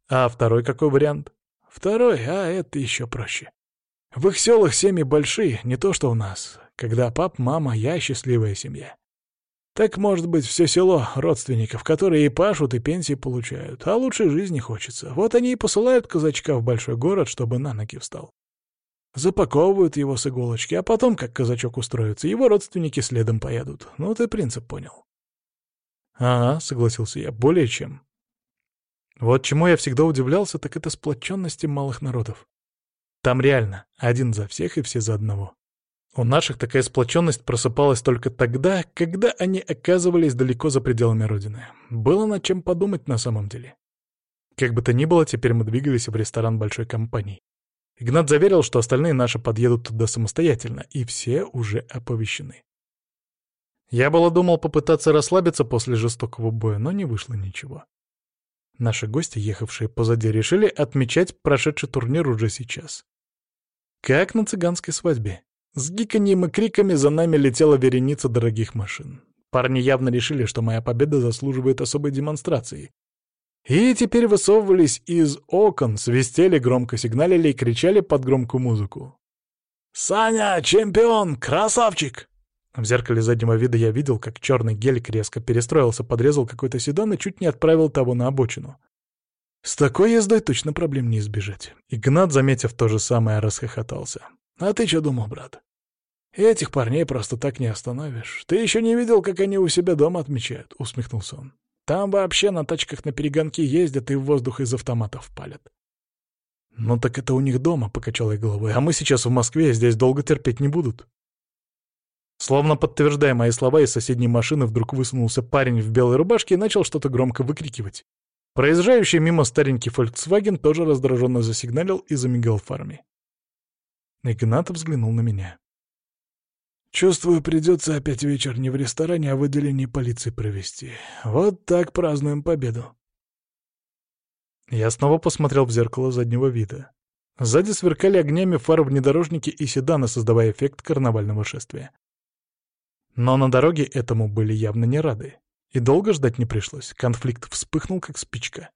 А второй какой вариант? Второй, а это еще проще. В их селах семьи большие, не то что у нас, когда пап, мама, я счастливая семья. Так может быть все село родственников, которые и пашут, и пенсии получают, а лучшей жизни хочется. Вот они и посылают казачка в большой город, чтобы на ноги встал. Запаковывают его с иголочки, а потом, как казачок устроится, его родственники следом поедут. Ну, ты принцип понял. «Ага», — согласился я, — «более чем». Вот чему я всегда удивлялся, так это сплоченности малых народов. Там реально один за всех и все за одного. У наших такая сплоченность просыпалась только тогда, когда они оказывались далеко за пределами Родины. Было над чем подумать на самом деле. Как бы то ни было, теперь мы двигались в ресторан большой компании. Игнат заверил, что остальные наши подъедут туда самостоятельно, и все уже оповещены. Я было думал попытаться расслабиться после жестокого боя, но не вышло ничего. Наши гости, ехавшие позади, решили отмечать прошедший турнир уже сейчас. Как на цыганской свадьбе. С гиканьем и криками за нами летела вереница дорогих машин. Парни явно решили, что моя победа заслуживает особой демонстрации. И теперь высовывались из окон, свистели, громко сигналили и кричали под громкую музыку. «Саня, чемпион! Красавчик!» В зеркале заднего вида я видел, как черный гелик резко перестроился, подрезал какой-то седан и чуть не отправил того на обочину. С такой ездой точно проблем не избежать. Игнат, заметив то же самое, расхохотался. «А ты что думал, брат? Этих парней просто так не остановишь. Ты еще не видел, как они у себя дома отмечают?» — усмехнулся он. «Там вообще на тачках на перегонки ездят и в воздух из автоматов палят». «Ну так это у них дома», — покачал я головой. «А мы сейчас в Москве, здесь долго терпеть не будут». Словно подтверждая мои слова, из соседней машины вдруг высунулся парень в белой рубашке и начал что-то громко выкрикивать. Проезжающий мимо старенький Volkswagen тоже раздраженно засигналил и замигал фарами. Игнат взглянул на меня. Чувствую, придется опять вечер не в ресторане, а в отделении полиции провести. Вот так празднуем победу. Я снова посмотрел в зеркало заднего вида. Сзади сверкали огнями фары внедорожники и седаны, создавая эффект карнавального шествия. Но на дороге этому были явно не рады. И долго ждать не пришлось. Конфликт вспыхнул, как спичка.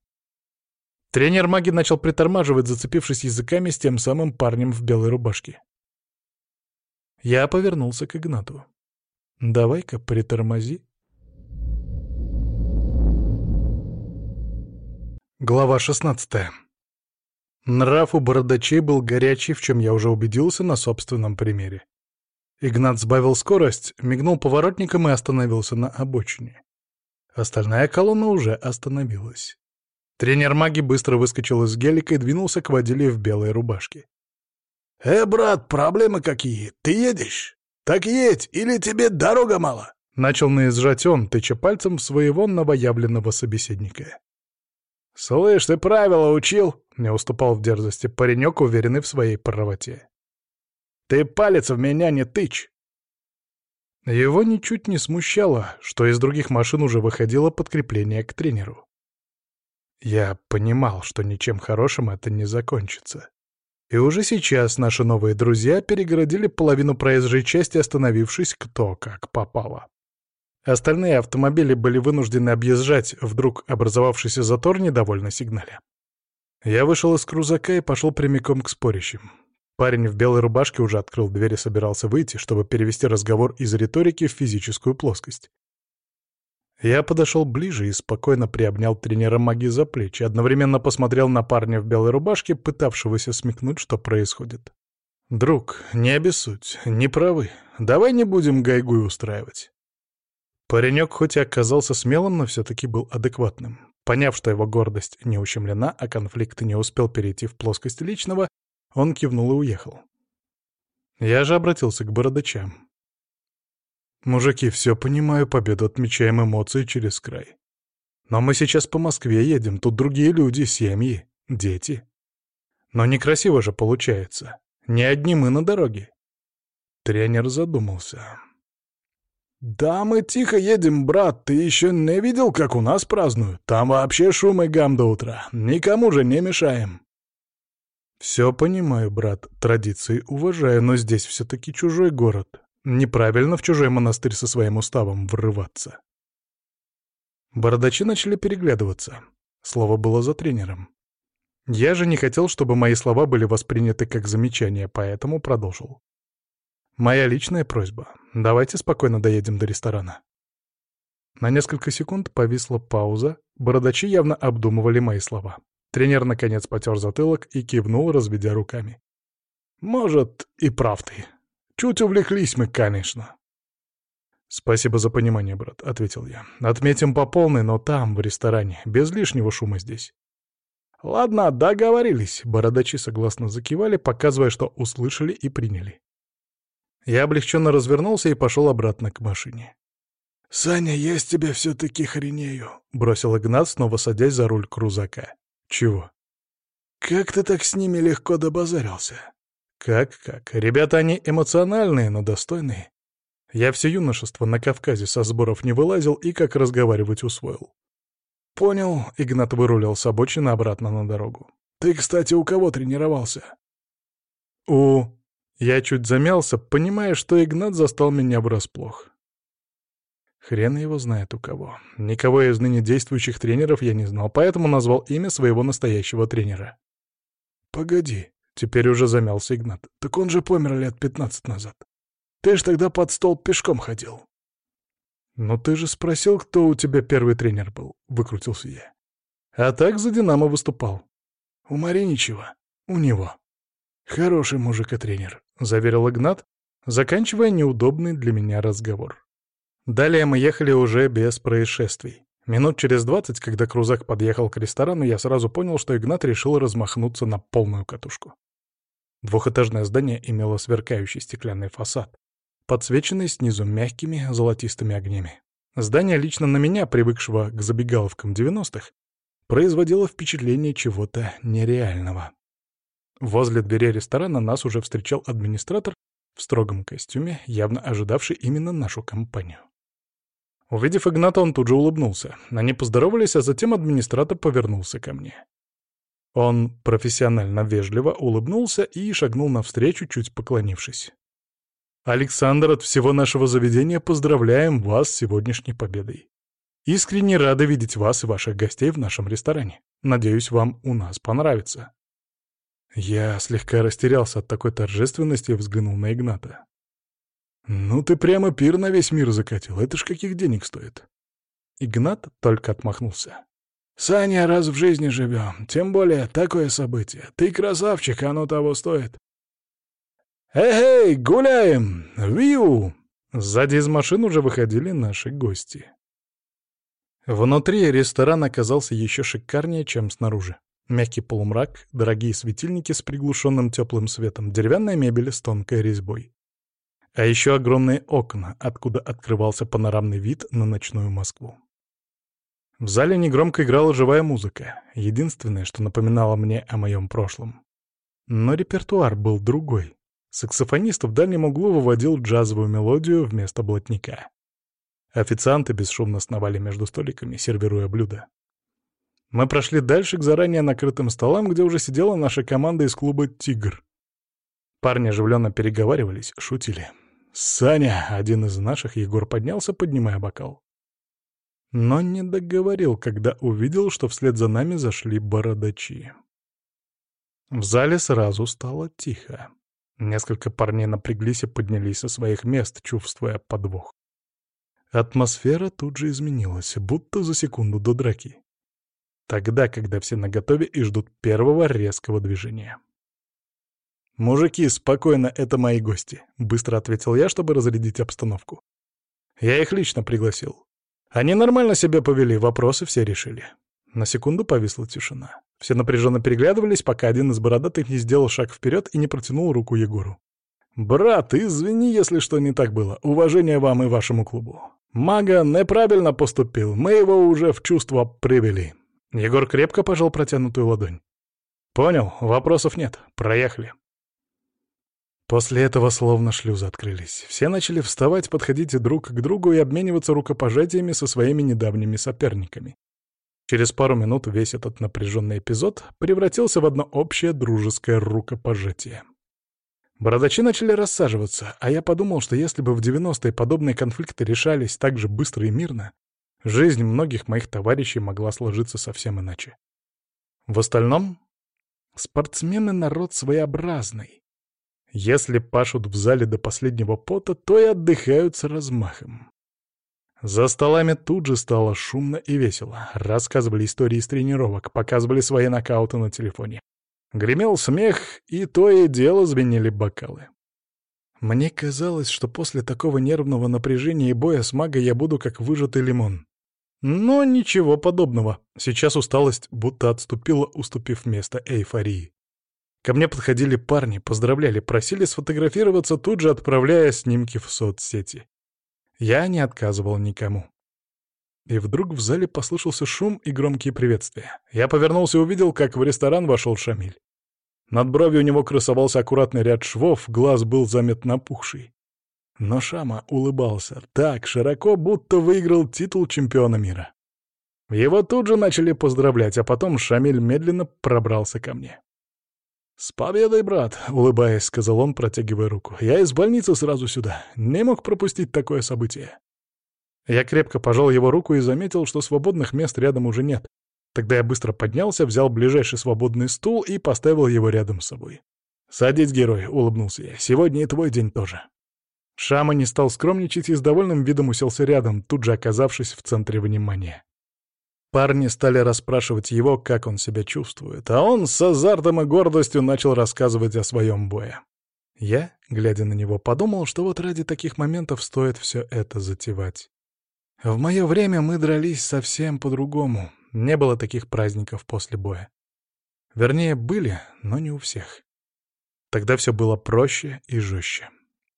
Тренер маги начал притормаживать, зацепившись языками с тем самым парнем в белой рубашке. Я повернулся к Игнату. «Давай-ка притормози». Глава 16 Нрав у бородачей был горячий, в чем я уже убедился на собственном примере. Игнат сбавил скорость, мигнул поворотником и остановился на обочине. Остальная колонна уже остановилась. Тренер маги быстро выскочил из гелика и двинулся к водиле в белой рубашке. «Э, брат, проблемы какие? Ты едешь? Так едь, или тебе дорога мало?» Начал наезжать он, тыча пальцем в своего новоявленного собеседника. «Слышь, ты правила учил?» — не уступал в дерзости паренек, уверенный в своей правоте. «Ты палец в меня не тычь!» Его ничуть не смущало, что из других машин уже выходило подкрепление к тренеру. Я понимал, что ничем хорошим это не закончится. И уже сейчас наши новые друзья перегородили половину проезжей части, остановившись кто как попало. Остальные автомобили были вынуждены объезжать вдруг образовавшийся затор недовольно сигналя. Я вышел из крузака и пошел прямиком к спорящим. Парень в белой рубашке уже открыл дверь и собирался выйти, чтобы перевести разговор из риторики в физическую плоскость. Я подошел ближе и спокойно приобнял тренера маги за плечи, одновременно посмотрел на парня в белой рубашке, пытавшегося смекнуть, что происходит. «Друг, не обессудь, не правы. Давай не будем гайгуй устраивать. Паренек хоть и оказался смелым, но все-таки был адекватным. Поняв, что его гордость не ущемлена, а конфликт не успел перейти в плоскость личного, он кивнул и уехал. Я же обратился к бородачам. «Мужики, все понимаю, победу отмечаем эмоции через край. Но мы сейчас по Москве едем, тут другие люди, семьи, дети. Но некрасиво же получается. Не одни мы на дороге». Тренер задумался. «Да мы тихо едем, брат, ты еще не видел, как у нас празднуют? Там вообще шум и гам до утра, никому же не мешаем». «Все понимаю, брат, традиции уважаю, но здесь все-таки чужой город. Неправильно в чужой монастырь со своим уставом врываться». Бородачи начали переглядываться. Слово было за тренером. Я же не хотел, чтобы мои слова были восприняты как замечание, поэтому продолжил. Моя личная просьба. Давайте спокойно доедем до ресторана. На несколько секунд повисла пауза. Бородачи явно обдумывали мои слова. Тренер наконец потер затылок и кивнул, разведя руками. «Может, и прав ты. Чуть увлеклись мы, конечно». «Спасибо за понимание, брат», — ответил я. «Отметим по полной, но там, в ресторане, без лишнего шума здесь». «Ладно, договорились», — бородачи согласно закивали, показывая, что услышали и приняли. Я облегченно развернулся и пошел обратно к машине. «Саня, я с тебя все-таки хренею», — бросил Игнат, снова садясь за руль крузака. «Чего?» «Как ты так с ними легко добазарился?» «Как-как? Ребята они эмоциональные, но достойные. Я все юношество на Кавказе со сборов не вылазил и как разговаривать усвоил». «Понял», — Игнат вырулил с обочины обратно на дорогу. «Ты, кстати, у кого тренировался?» «У...» Я чуть замялся, понимая, что Игнат застал меня врасплох. Хрен его знает у кого. Никого из ныне действующих тренеров я не знал, поэтому назвал имя своего настоящего тренера. «Погоди», — теперь уже замялся Игнат. «Так он же помер лет пятнадцать назад. Ты ж тогда под стол пешком ходил». «Ну ты же спросил, кто у тебя первый тренер был», — выкрутился я. «А так за «Динамо» выступал». «У Мариничева?» «У него». «Хороший мужик и тренер», — заверил Игнат, заканчивая неудобный для меня разговор. Далее мы ехали уже без происшествий. Минут через двадцать, когда крузак подъехал к ресторану, я сразу понял, что Игнат решил размахнуться на полную катушку. Двухэтажное здание имело сверкающий стеклянный фасад, подсвеченный снизу мягкими золотистыми огнями. Здание лично на меня, привыкшего к забегаловкам 90-х, производило впечатление чего-то нереального. Возле двери ресторана нас уже встречал администратор в строгом костюме, явно ожидавший именно нашу компанию. Увидев Игната, он тут же улыбнулся. Они поздоровались, а затем администратор повернулся ко мне. Он профессионально вежливо улыбнулся и шагнул навстречу, чуть поклонившись. «Александр, от всего нашего заведения поздравляем вас с сегодняшней победой. Искренне рады видеть вас и ваших гостей в нашем ресторане. Надеюсь, вам у нас понравится». Я слегка растерялся от такой торжественности и взглянул на Игната. «Ну ты прямо пир на весь мир закатил, это ж каких денег стоит?» Игнат только отмахнулся. «Саня, раз в жизни живем, тем более такое событие. Ты красавчик, оно того стоит». «Эй-эй, гуляем! Виу!» Сзади из машин уже выходили наши гости. Внутри ресторан оказался еще шикарнее, чем снаружи. Мягкий полумрак, дорогие светильники с приглушенным теплым светом, деревянная мебель с тонкой резьбой. А еще огромные окна, откуда открывался панорамный вид на ночную Москву. В зале негромко играла живая музыка, единственное, что напоминало мне о моем прошлом. Но репертуар был другой. Саксофонист в дальнем углу выводил джазовую мелодию вместо блатника. Официанты бесшумно сновали между столиками, сервируя блюда. Мы прошли дальше к заранее накрытым столам, где уже сидела наша команда из клуба «Тигр». Парни оживленно переговаривались, шутили. «Саня!» — один из наших, Егор поднялся, поднимая бокал. Но не договорил, когда увидел, что вслед за нами зашли бородачи. В зале сразу стало тихо. Несколько парней напряглись и поднялись со своих мест, чувствуя подвох. Атмосфера тут же изменилась, будто за секунду до драки. Тогда, когда все наготове и ждут первого резкого движения. «Мужики, спокойно, это мои гости», — быстро ответил я, чтобы разрядить обстановку. Я их лично пригласил. Они нормально себя повели, вопросы все решили. На секунду повисла тишина. Все напряженно переглядывались, пока один из бородатых не сделал шаг вперед и не протянул руку Егору. «Брат, извини, если что не так было. Уважение вам и вашему клубу. Мага неправильно поступил, мы его уже в чувство привели. Егор крепко пожал протянутую ладонь. «Понял, вопросов нет. Проехали». После этого словно шлюзы открылись. Все начали вставать, подходить друг к другу и обмениваться рукопожатиями со своими недавними соперниками. Через пару минут весь этот напряженный эпизод превратился в одно общее дружеское рукопожатие. Бородачи начали рассаживаться, а я подумал, что если бы в 90-е подобные конфликты решались так же быстро и мирно, Жизнь многих моих товарищей могла сложиться совсем иначе. В остальном, спортсмены — народ своеобразный. Если пашут в зале до последнего пота, то и отдыхают с размахом. За столами тут же стало шумно и весело. Рассказывали истории из тренировок, показывали свои нокауты на телефоне. Гремел смех, и то и дело звенели бокалы. Мне казалось, что после такого нервного напряжения и боя с магой я буду как выжатый лимон. Но ничего подобного. Сейчас усталость будто отступила, уступив место эйфории. Ко мне подходили парни, поздравляли, просили сфотографироваться, тут же отправляя снимки в соцсети. Я не отказывал никому. И вдруг в зале послышался шум и громкие приветствия. Я повернулся и увидел, как в ресторан вошел Шамиль. Над бровью у него красовался аккуратный ряд швов, глаз был заметно опухший. Но Шама улыбался так широко, будто выиграл титул чемпиона мира. Его тут же начали поздравлять, а потом Шамиль медленно пробрался ко мне. «С победой, брат!» — улыбаясь, сказал он, протягивая руку. «Я из больницы сразу сюда. Не мог пропустить такое событие». Я крепко пожал его руку и заметил, что свободных мест рядом уже нет. Тогда я быстро поднялся, взял ближайший свободный стул и поставил его рядом с собой. «Садись, герой», — улыбнулся я. «Сегодня и твой день тоже». Шама не стал скромничать и с довольным видом уселся рядом, тут же оказавшись в центре внимания. Парни стали расспрашивать его, как он себя чувствует, а он с азартом и гордостью начал рассказывать о своем бое. Я, глядя на него, подумал, что вот ради таких моментов стоит все это затевать. В мое время мы дрались совсем по-другому. Не было таких праздников после боя. Вернее, были, но не у всех. Тогда все было проще и жестче.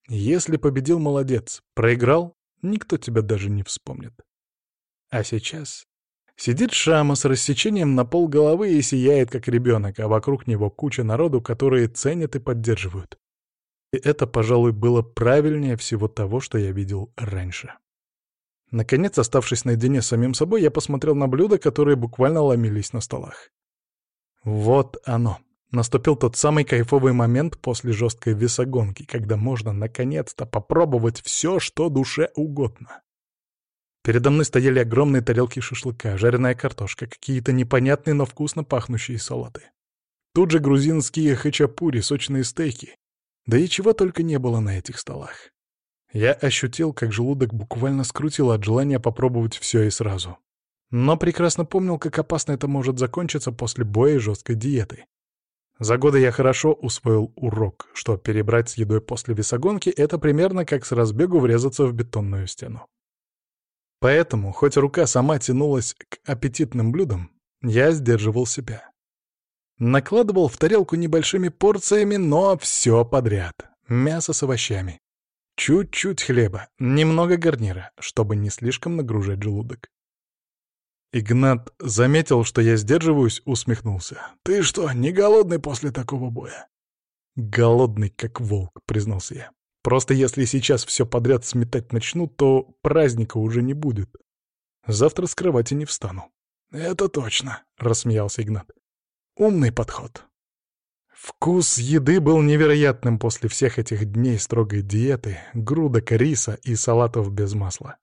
Если победил — молодец, проиграл — никто тебя даже не вспомнит. А сейчас... Сидит Шама с рассечением на пол головы и сияет, как ребенок, а вокруг него куча народу, которые ценят и поддерживают. И это, пожалуй, было правильнее всего того, что я видел раньше. Наконец, оставшись наедине с самим собой, я посмотрел на блюда, которые буквально ломились на столах. Вот оно. Наступил тот самый кайфовый момент после жесткой весогонки, когда можно наконец-то попробовать все, что душе угодно. Передо мной стояли огромные тарелки шашлыка, жареная картошка, какие-то непонятные, но вкусно пахнущие салаты. Тут же грузинские хачапури, сочные стейки. Да и чего только не было на этих столах. Я ощутил, как желудок буквально скрутил от желания попробовать все и сразу. Но прекрасно помнил, как опасно это может закончиться после боя и жесткой диеты. За годы я хорошо усвоил урок, что перебрать с едой после весогонки — это примерно как с разбегу врезаться в бетонную стену. Поэтому, хоть рука сама тянулась к аппетитным блюдам, я сдерживал себя. Накладывал в тарелку небольшими порциями, но все подряд. Мясо с овощами. Чуть-чуть хлеба, немного гарнира, чтобы не слишком нагружать желудок. Игнат заметил, что я сдерживаюсь, усмехнулся. «Ты что, не голодный после такого боя?» «Голодный, как волк», — признался я. Просто если сейчас все подряд сметать начну, то праздника уже не будет. Завтра с кровати не встану. «Это точно», — рассмеялся Игнат. «Умный подход». Вкус еды был невероятным после всех этих дней строгой диеты, грудок риса и салатов без масла.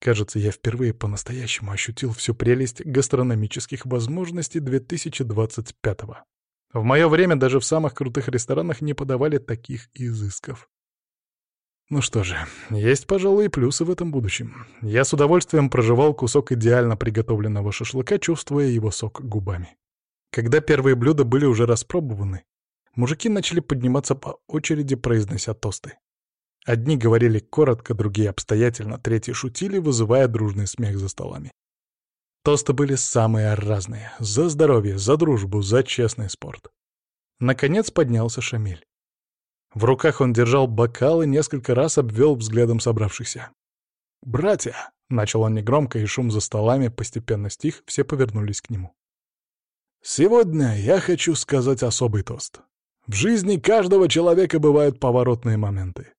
Кажется, я впервые по-настоящему ощутил всю прелесть гастрономических возможностей 2025-го. В мое время даже в самых крутых ресторанах не подавали таких изысков. Ну что же, есть, пожалуй, и плюсы в этом будущем. Я с удовольствием проживал кусок идеально приготовленного шашлыка, чувствуя его сок губами. Когда первые блюда были уже распробованы, мужики начали подниматься по очереди, произнося тосты. Одни говорили коротко, другие обстоятельно, третьи шутили, вызывая дружный смех за столами. Тосты были самые разные. За здоровье, за дружбу, за честный спорт. Наконец поднялся Шамиль. В руках он держал бокал и несколько раз обвел взглядом собравшихся. «Братья!» — начал он негромко, и шум за столами постепенно стих, все повернулись к нему. «Сегодня я хочу сказать особый тост. В жизни каждого человека бывают поворотные моменты.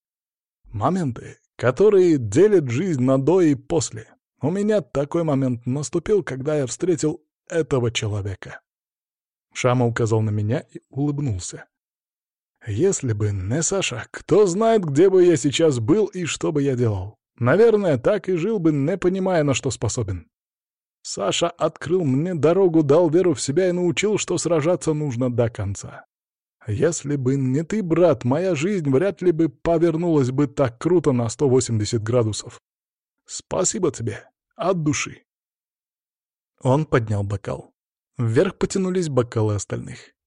Моменты, которые делят жизнь на до и после. У меня такой момент наступил, когда я встретил этого человека». Шама указал на меня и улыбнулся. Если бы не Саша, кто знает, где бы я сейчас был и что бы я делал. Наверное, так и жил бы, не понимая, на что способен. Саша открыл мне дорогу, дал веру в себя и научил, что сражаться нужно до конца. Если бы не ты, брат, моя жизнь вряд ли бы повернулась бы так круто на 180 градусов. Спасибо тебе. От души. Он поднял бокал. Вверх потянулись бокалы остальных.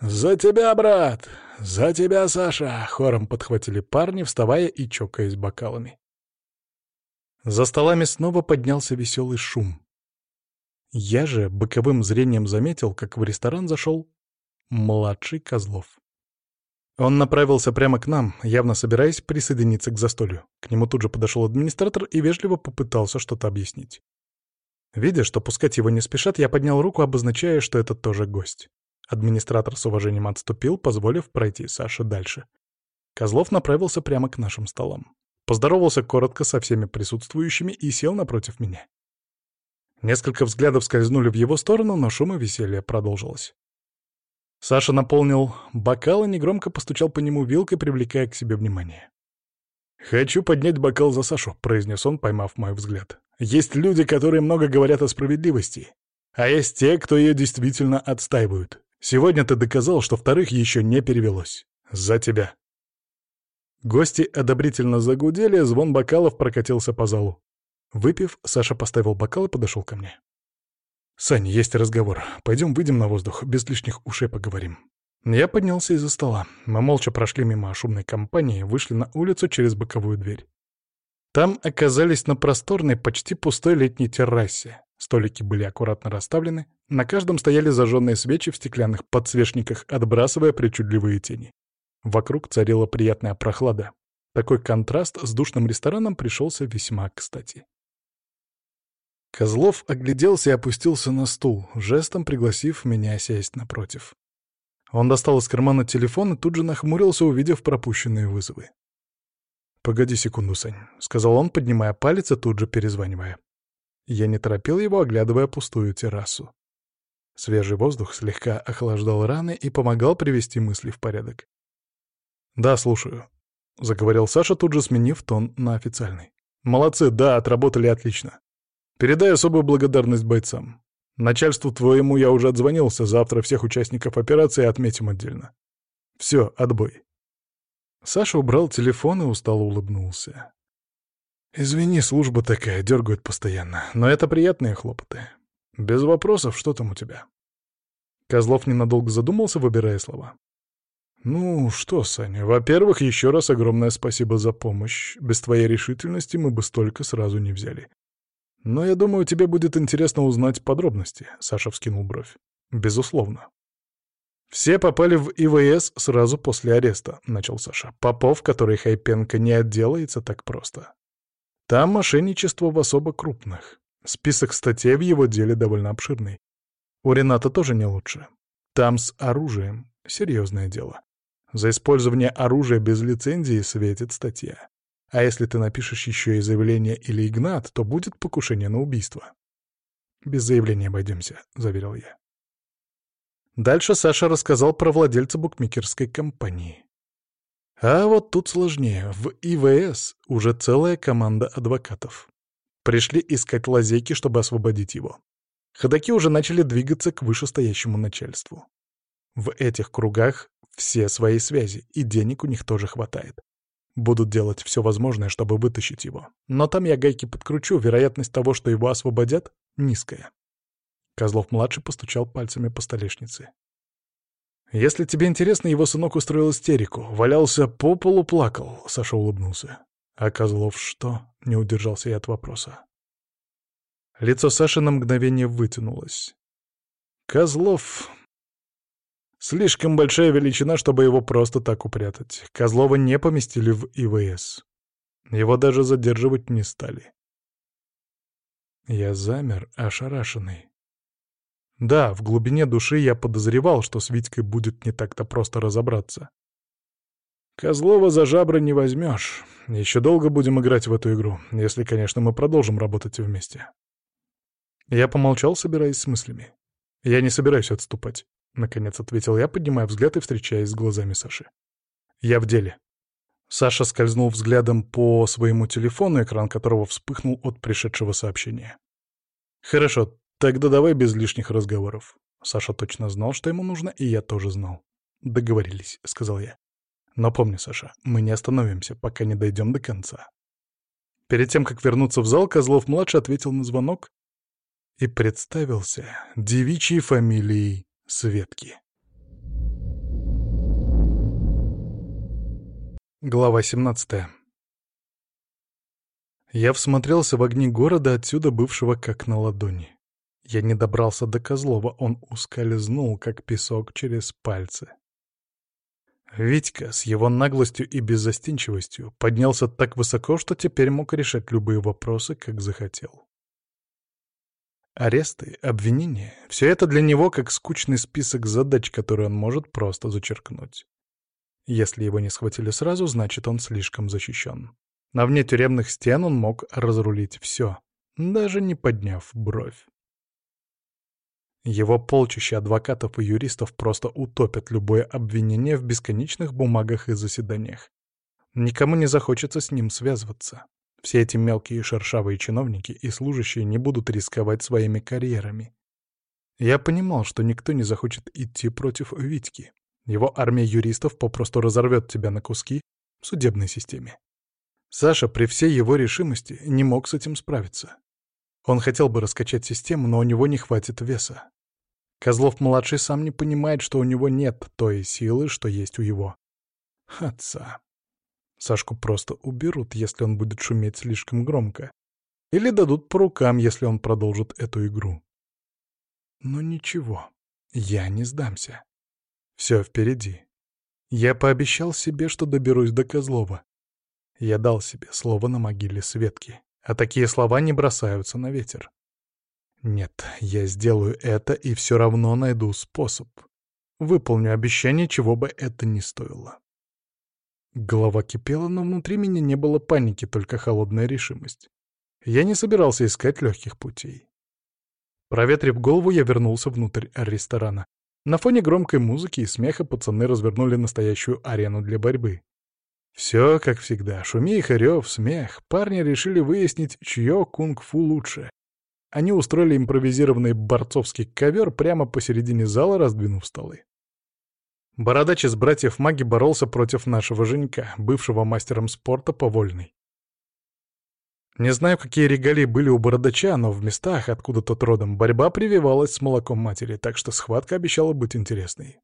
«За тебя, брат! За тебя, Саша!» — хором подхватили парни, вставая и чокаясь бокалами. За столами снова поднялся веселый шум. Я же боковым зрением заметил, как в ресторан зашел младший Козлов. Он направился прямо к нам, явно собираясь присоединиться к застолью. К нему тут же подошел администратор и вежливо попытался что-то объяснить. Видя, что пускать его не спешат, я поднял руку, обозначая, что это тоже гость. Администратор с уважением отступил, позволив пройти Саше дальше. Козлов направился прямо к нашим столам. Поздоровался коротко со всеми присутствующими и сел напротив меня. Несколько взглядов скользнули в его сторону, но шум и веселье продолжилось. Саша наполнил бокал и негромко постучал по нему вилкой, привлекая к себе внимание. «Хочу поднять бокал за Сашу», — произнес он, поймав мой взгляд. «Есть люди, которые много говорят о справедливости, а есть те, кто ее действительно отстаивают. Сегодня ты доказал, что вторых еще не перевелось. За тебя. Гости одобрительно загудели, звон бокалов прокатился по залу. Выпив, Саша поставил бокал и подошел ко мне. «Сань, есть разговор. Пойдем выйдем на воздух, без лишних ушей поговорим». Я поднялся из-за стола. Мы молча прошли мимо шумной компании, вышли на улицу через боковую дверь. Там оказались на просторной, почти пустой летней террасе. Столики были аккуратно расставлены, на каждом стояли зажженные свечи в стеклянных подсвечниках, отбрасывая причудливые тени. Вокруг царила приятная прохлада. Такой контраст с душным рестораном пришелся весьма кстати. Козлов огляделся и опустился на стул, жестом пригласив меня сесть напротив. Он достал из кармана телефон и тут же нахмурился, увидев пропущенные вызовы. «Погоди секунду, Сань», — сказал он, поднимая палец и тут же перезванивая. Я не торопил его, оглядывая пустую террасу. Свежий воздух слегка охлаждал раны и помогал привести мысли в порядок. «Да, слушаю», — заговорил Саша, тут же сменив тон на официальный. «Молодцы, да, отработали отлично. Передай особую благодарность бойцам. Начальству твоему я уже отзвонился, завтра всех участников операции отметим отдельно. Все, отбой». Саша убрал телефон и устало улыбнулся. «Извини, служба такая, дергают постоянно, но это приятные хлопоты. Без вопросов, что там у тебя?» Козлов ненадолго задумался, выбирая слова. «Ну что, Саня, во-первых, еще раз огромное спасибо за помощь. Без твоей решительности мы бы столько сразу не взяли. Но я думаю, тебе будет интересно узнать подробности», — Саша вскинул бровь. «Безусловно». «Все попали в ИВС сразу после ареста», — начал Саша. «Попов, который Хайпенко не отделается так просто. Там мошенничество в особо крупных. Список статей в его деле довольно обширный. У Рената тоже не лучше. Там с оружием серьезное дело. За использование оружия без лицензии светит статья. А если ты напишешь еще и заявление или Игнат, то будет покушение на убийство. «Без заявления обойдемся», — заверил я. Дальше Саша рассказал про владельца букмекерской компании. А вот тут сложнее. В ИВС уже целая команда адвокатов. Пришли искать лазейки, чтобы освободить его. Ходаки уже начали двигаться к вышестоящему начальству. В этих кругах все свои связи, и денег у них тоже хватает. Будут делать все возможное, чтобы вытащить его. Но там я гайки подкручу, вероятность того, что его освободят, низкая. Козлов-младший постучал пальцами по столешнице. «Если тебе интересно, его сынок устроил истерику. Валялся по полу, плакал», — Саша улыбнулся. «А Козлов что?» — не удержался я от вопроса. Лицо Саши на мгновение вытянулось. «Козлов...» Слишком большая величина, чтобы его просто так упрятать. Козлова не поместили в ИВС. Его даже задерживать не стали. Я замер, ошарашенный. Да, в глубине души я подозревал, что с Витькой будет не так-то просто разобраться. Козлова за жабры не возьмешь. Еще долго будем играть в эту игру, если, конечно, мы продолжим работать вместе. Я помолчал, собираясь с мыслями. Я не собираюсь отступать, — наконец ответил я, поднимая взгляд и встречаясь с глазами Саши. Я в деле. Саша скользнул взглядом по своему телефону, экран которого вспыхнул от пришедшего сообщения. «Хорошо, тогда давай без лишних разговоров». Саша точно знал, что ему нужно, и я тоже знал. «Договорились», — сказал я. Но помни, Саша, мы не остановимся, пока не дойдем до конца. Перед тем, как вернуться в зал, Козлов-младший ответил на звонок и представился девичьей фамилией Светки. Глава 17 Я всмотрелся в огни города, отсюда бывшего как на ладони. Я не добрался до Козлова, он ускользнул, как песок, через пальцы. Витька с его наглостью и беззастенчивостью поднялся так высоко, что теперь мог решать любые вопросы, как захотел. Аресты, обвинения — все это для него как скучный список задач, которые он может просто зачеркнуть. Если его не схватили сразу, значит, он слишком защищен. На вне тюремных стен он мог разрулить все, даже не подняв бровь. Его полчища адвокатов и юристов просто утопят любое обвинение в бесконечных бумагах и заседаниях. Никому не захочется с ним связываться. Все эти мелкие шершавые чиновники и служащие не будут рисковать своими карьерами. Я понимал, что никто не захочет идти против Витьки. Его армия юристов попросту разорвет тебя на куски в судебной системе. Саша при всей его решимости не мог с этим справиться. Он хотел бы раскачать систему, но у него не хватит веса. Козлов-младший сам не понимает, что у него нет той силы, что есть у его отца. Сашку просто уберут, если он будет шуметь слишком громко. Или дадут по рукам, если он продолжит эту игру. Но ничего, я не сдамся. Все впереди. Я пообещал себе, что доберусь до Козлова. Я дал себе слово на могиле Светки, а такие слова не бросаются на ветер. Нет, я сделаю это и все равно найду способ. Выполню обещание, чего бы это ни стоило. Голова кипела, но внутри меня не было паники, только холодная решимость. Я не собирался искать легких путей. Проветрив голову, я вернулся внутрь ресторана. На фоне громкой музыки и смеха пацаны развернули настоящую арену для борьбы. Все как всегда. Шумиха, рев, смех. Парни решили выяснить, чье кунг-фу лучше. Они устроили импровизированный борцовский ковер прямо посередине зала, раздвинув столы. Бородач из братьев Маги боролся против нашего Женька, бывшего мастером спорта по вольной. Не знаю, какие регалии были у бородача, но в местах, откуда тот родом, борьба прививалась с молоком матери, так что схватка обещала быть интересной.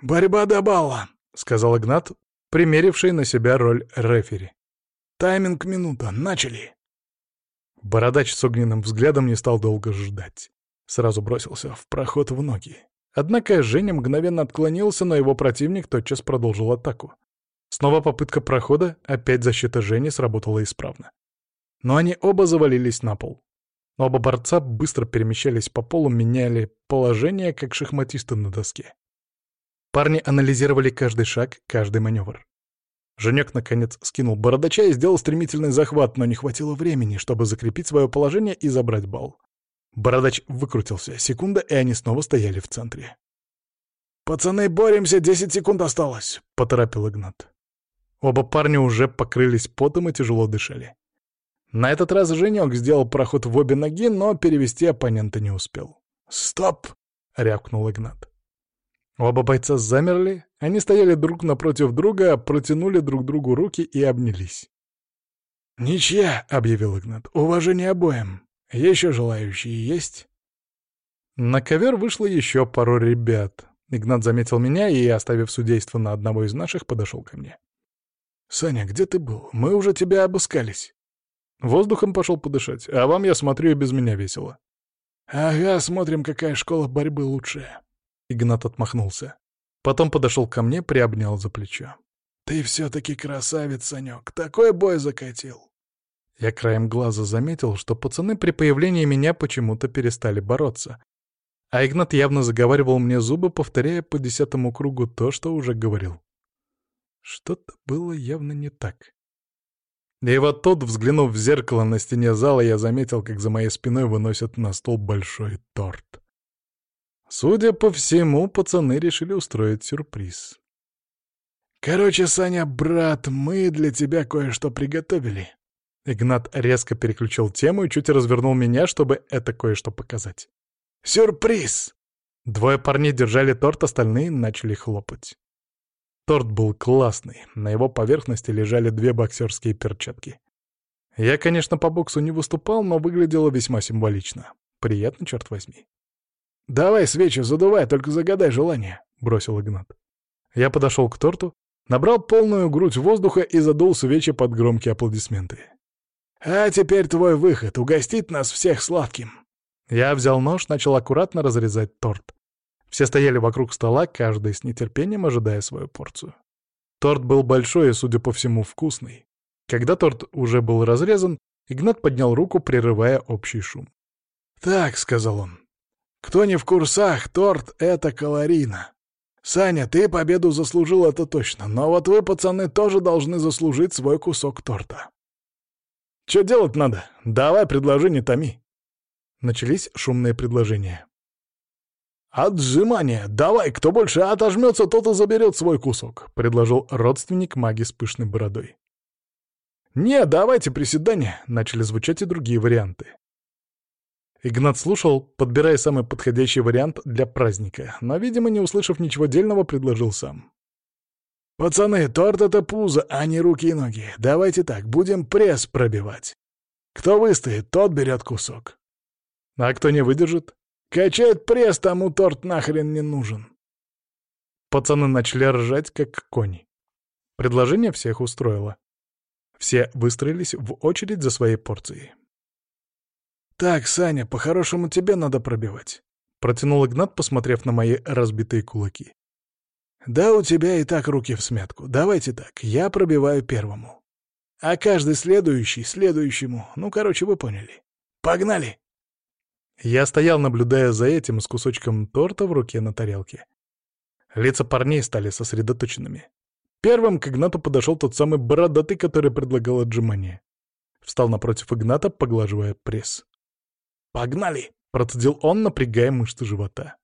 «Борьба до балла», — сказал Игнат, примеривший на себя роль рефери. «Тайминг минута. Начали!» Бородач с огненным взглядом не стал долго ждать. Сразу бросился в проход в ноги. Однако Женя мгновенно отклонился, но его противник тотчас продолжил атаку. Снова попытка прохода, опять защита Жени сработала исправно. Но они оба завалились на пол. Оба борца быстро перемещались по полу, меняли положение, как шахматисты на доске. Парни анализировали каждый шаг, каждый маневр. Женек, наконец, скинул бородача и сделал стремительный захват, но не хватило времени, чтобы закрепить свое положение и забрать бал. Бородач выкрутился. Секунда, и они снова стояли в центре. «Пацаны, боремся, десять секунд осталось», — поторопил Игнат. Оба парня уже покрылись потом и тяжело дышали. На этот раз Женек сделал проход в обе ноги, но перевести оппонента не успел. «Стоп!» — рявкнул Игнат. Оба бойца замерли, они стояли друг напротив друга, протянули друг другу руки и обнялись. «Ничья!» — объявил Игнат. «Уважение обоим. Еще желающие есть?» На ковер вышло еще пару ребят. Игнат заметил меня и, оставив судейство на одного из наших, подошел ко мне. «Саня, где ты был? Мы уже тебя обыскались». Воздухом пошел подышать, а вам, я смотрю, и без меня весело. «Ага, смотрим, какая школа борьбы лучшая». Игнат отмахнулся. Потом подошел ко мне, приобнял за плечо. «Ты все-таки красавец, Санек, такой бой закатил!» Я краем глаза заметил, что пацаны при появлении меня почему-то перестали бороться. А Игнат явно заговаривал мне зубы, повторяя по десятому кругу то, что уже говорил. Что-то было явно не так. И вот тут, взглянув в зеркало на стене зала, я заметил, как за моей спиной выносят на стол большой торт. Судя по всему, пацаны решили устроить сюрприз. «Короче, Саня, брат, мы для тебя кое-что приготовили». Игнат резко переключил тему и чуть развернул меня, чтобы это кое-что показать. «Сюрприз!» Двое парней держали торт, остальные начали хлопать. Торт был классный, на его поверхности лежали две боксерские перчатки. Я, конечно, по боксу не выступал, но выглядело весьма символично. Приятно, черт возьми. «Давай свечи задувай, только загадай желание», — бросил Игнат. Я подошел к торту, набрал полную грудь воздуха и задул свечи под громкие аплодисменты. «А теперь твой выход — угостить нас всех сладким». Я взял нож, начал аккуратно разрезать торт. Все стояли вокруг стола, каждый с нетерпением ожидая свою порцию. Торт был большой и, судя по всему, вкусный. Когда торт уже был разрезан, Игнат поднял руку, прерывая общий шум. «Так», — сказал он, кто не в курсах, торт — это калорийно. Саня, ты победу заслужил, это точно, но вот вы, пацаны, тоже должны заслужить свой кусок торта. Что делать надо? Давай, предложи, не томи. Начались шумные предложения. «Отжимание! Давай, кто больше отожмется, тот и заберет свой кусок», — предложил родственник маги с пышной бородой. «Не, давайте приседания», — начали звучать и другие варианты. Игнат слушал, подбирая самый подходящий вариант для праздника, но, видимо, не услышав ничего дельного, предложил сам. «Пацаны, торт — это пузо, а не руки и ноги. Давайте так, будем пресс пробивать. Кто выстоит, тот берет кусок. А кто не выдержит? Качает пресс, тому торт нахрен не нужен». Пацаны начали ржать, как кони. Предложение всех устроило. Все выстроились в очередь за своей порцией. «Так, Саня, по-хорошему тебе надо пробивать», — протянул Игнат, посмотрев на мои разбитые кулаки. «Да у тебя и так руки в смятку. Давайте так, я пробиваю первому. А каждый следующий — следующему. Ну, короче, вы поняли. Погнали!» Я стоял, наблюдая за этим с кусочком торта в руке на тарелке. Лица парней стали сосредоточенными. Первым к Игнату подошел тот самый бородатый, который предлагал отжимание. Встал напротив Игната, поглаживая пресс. «Погнали!» — процедил он, напрягая мышцы живота.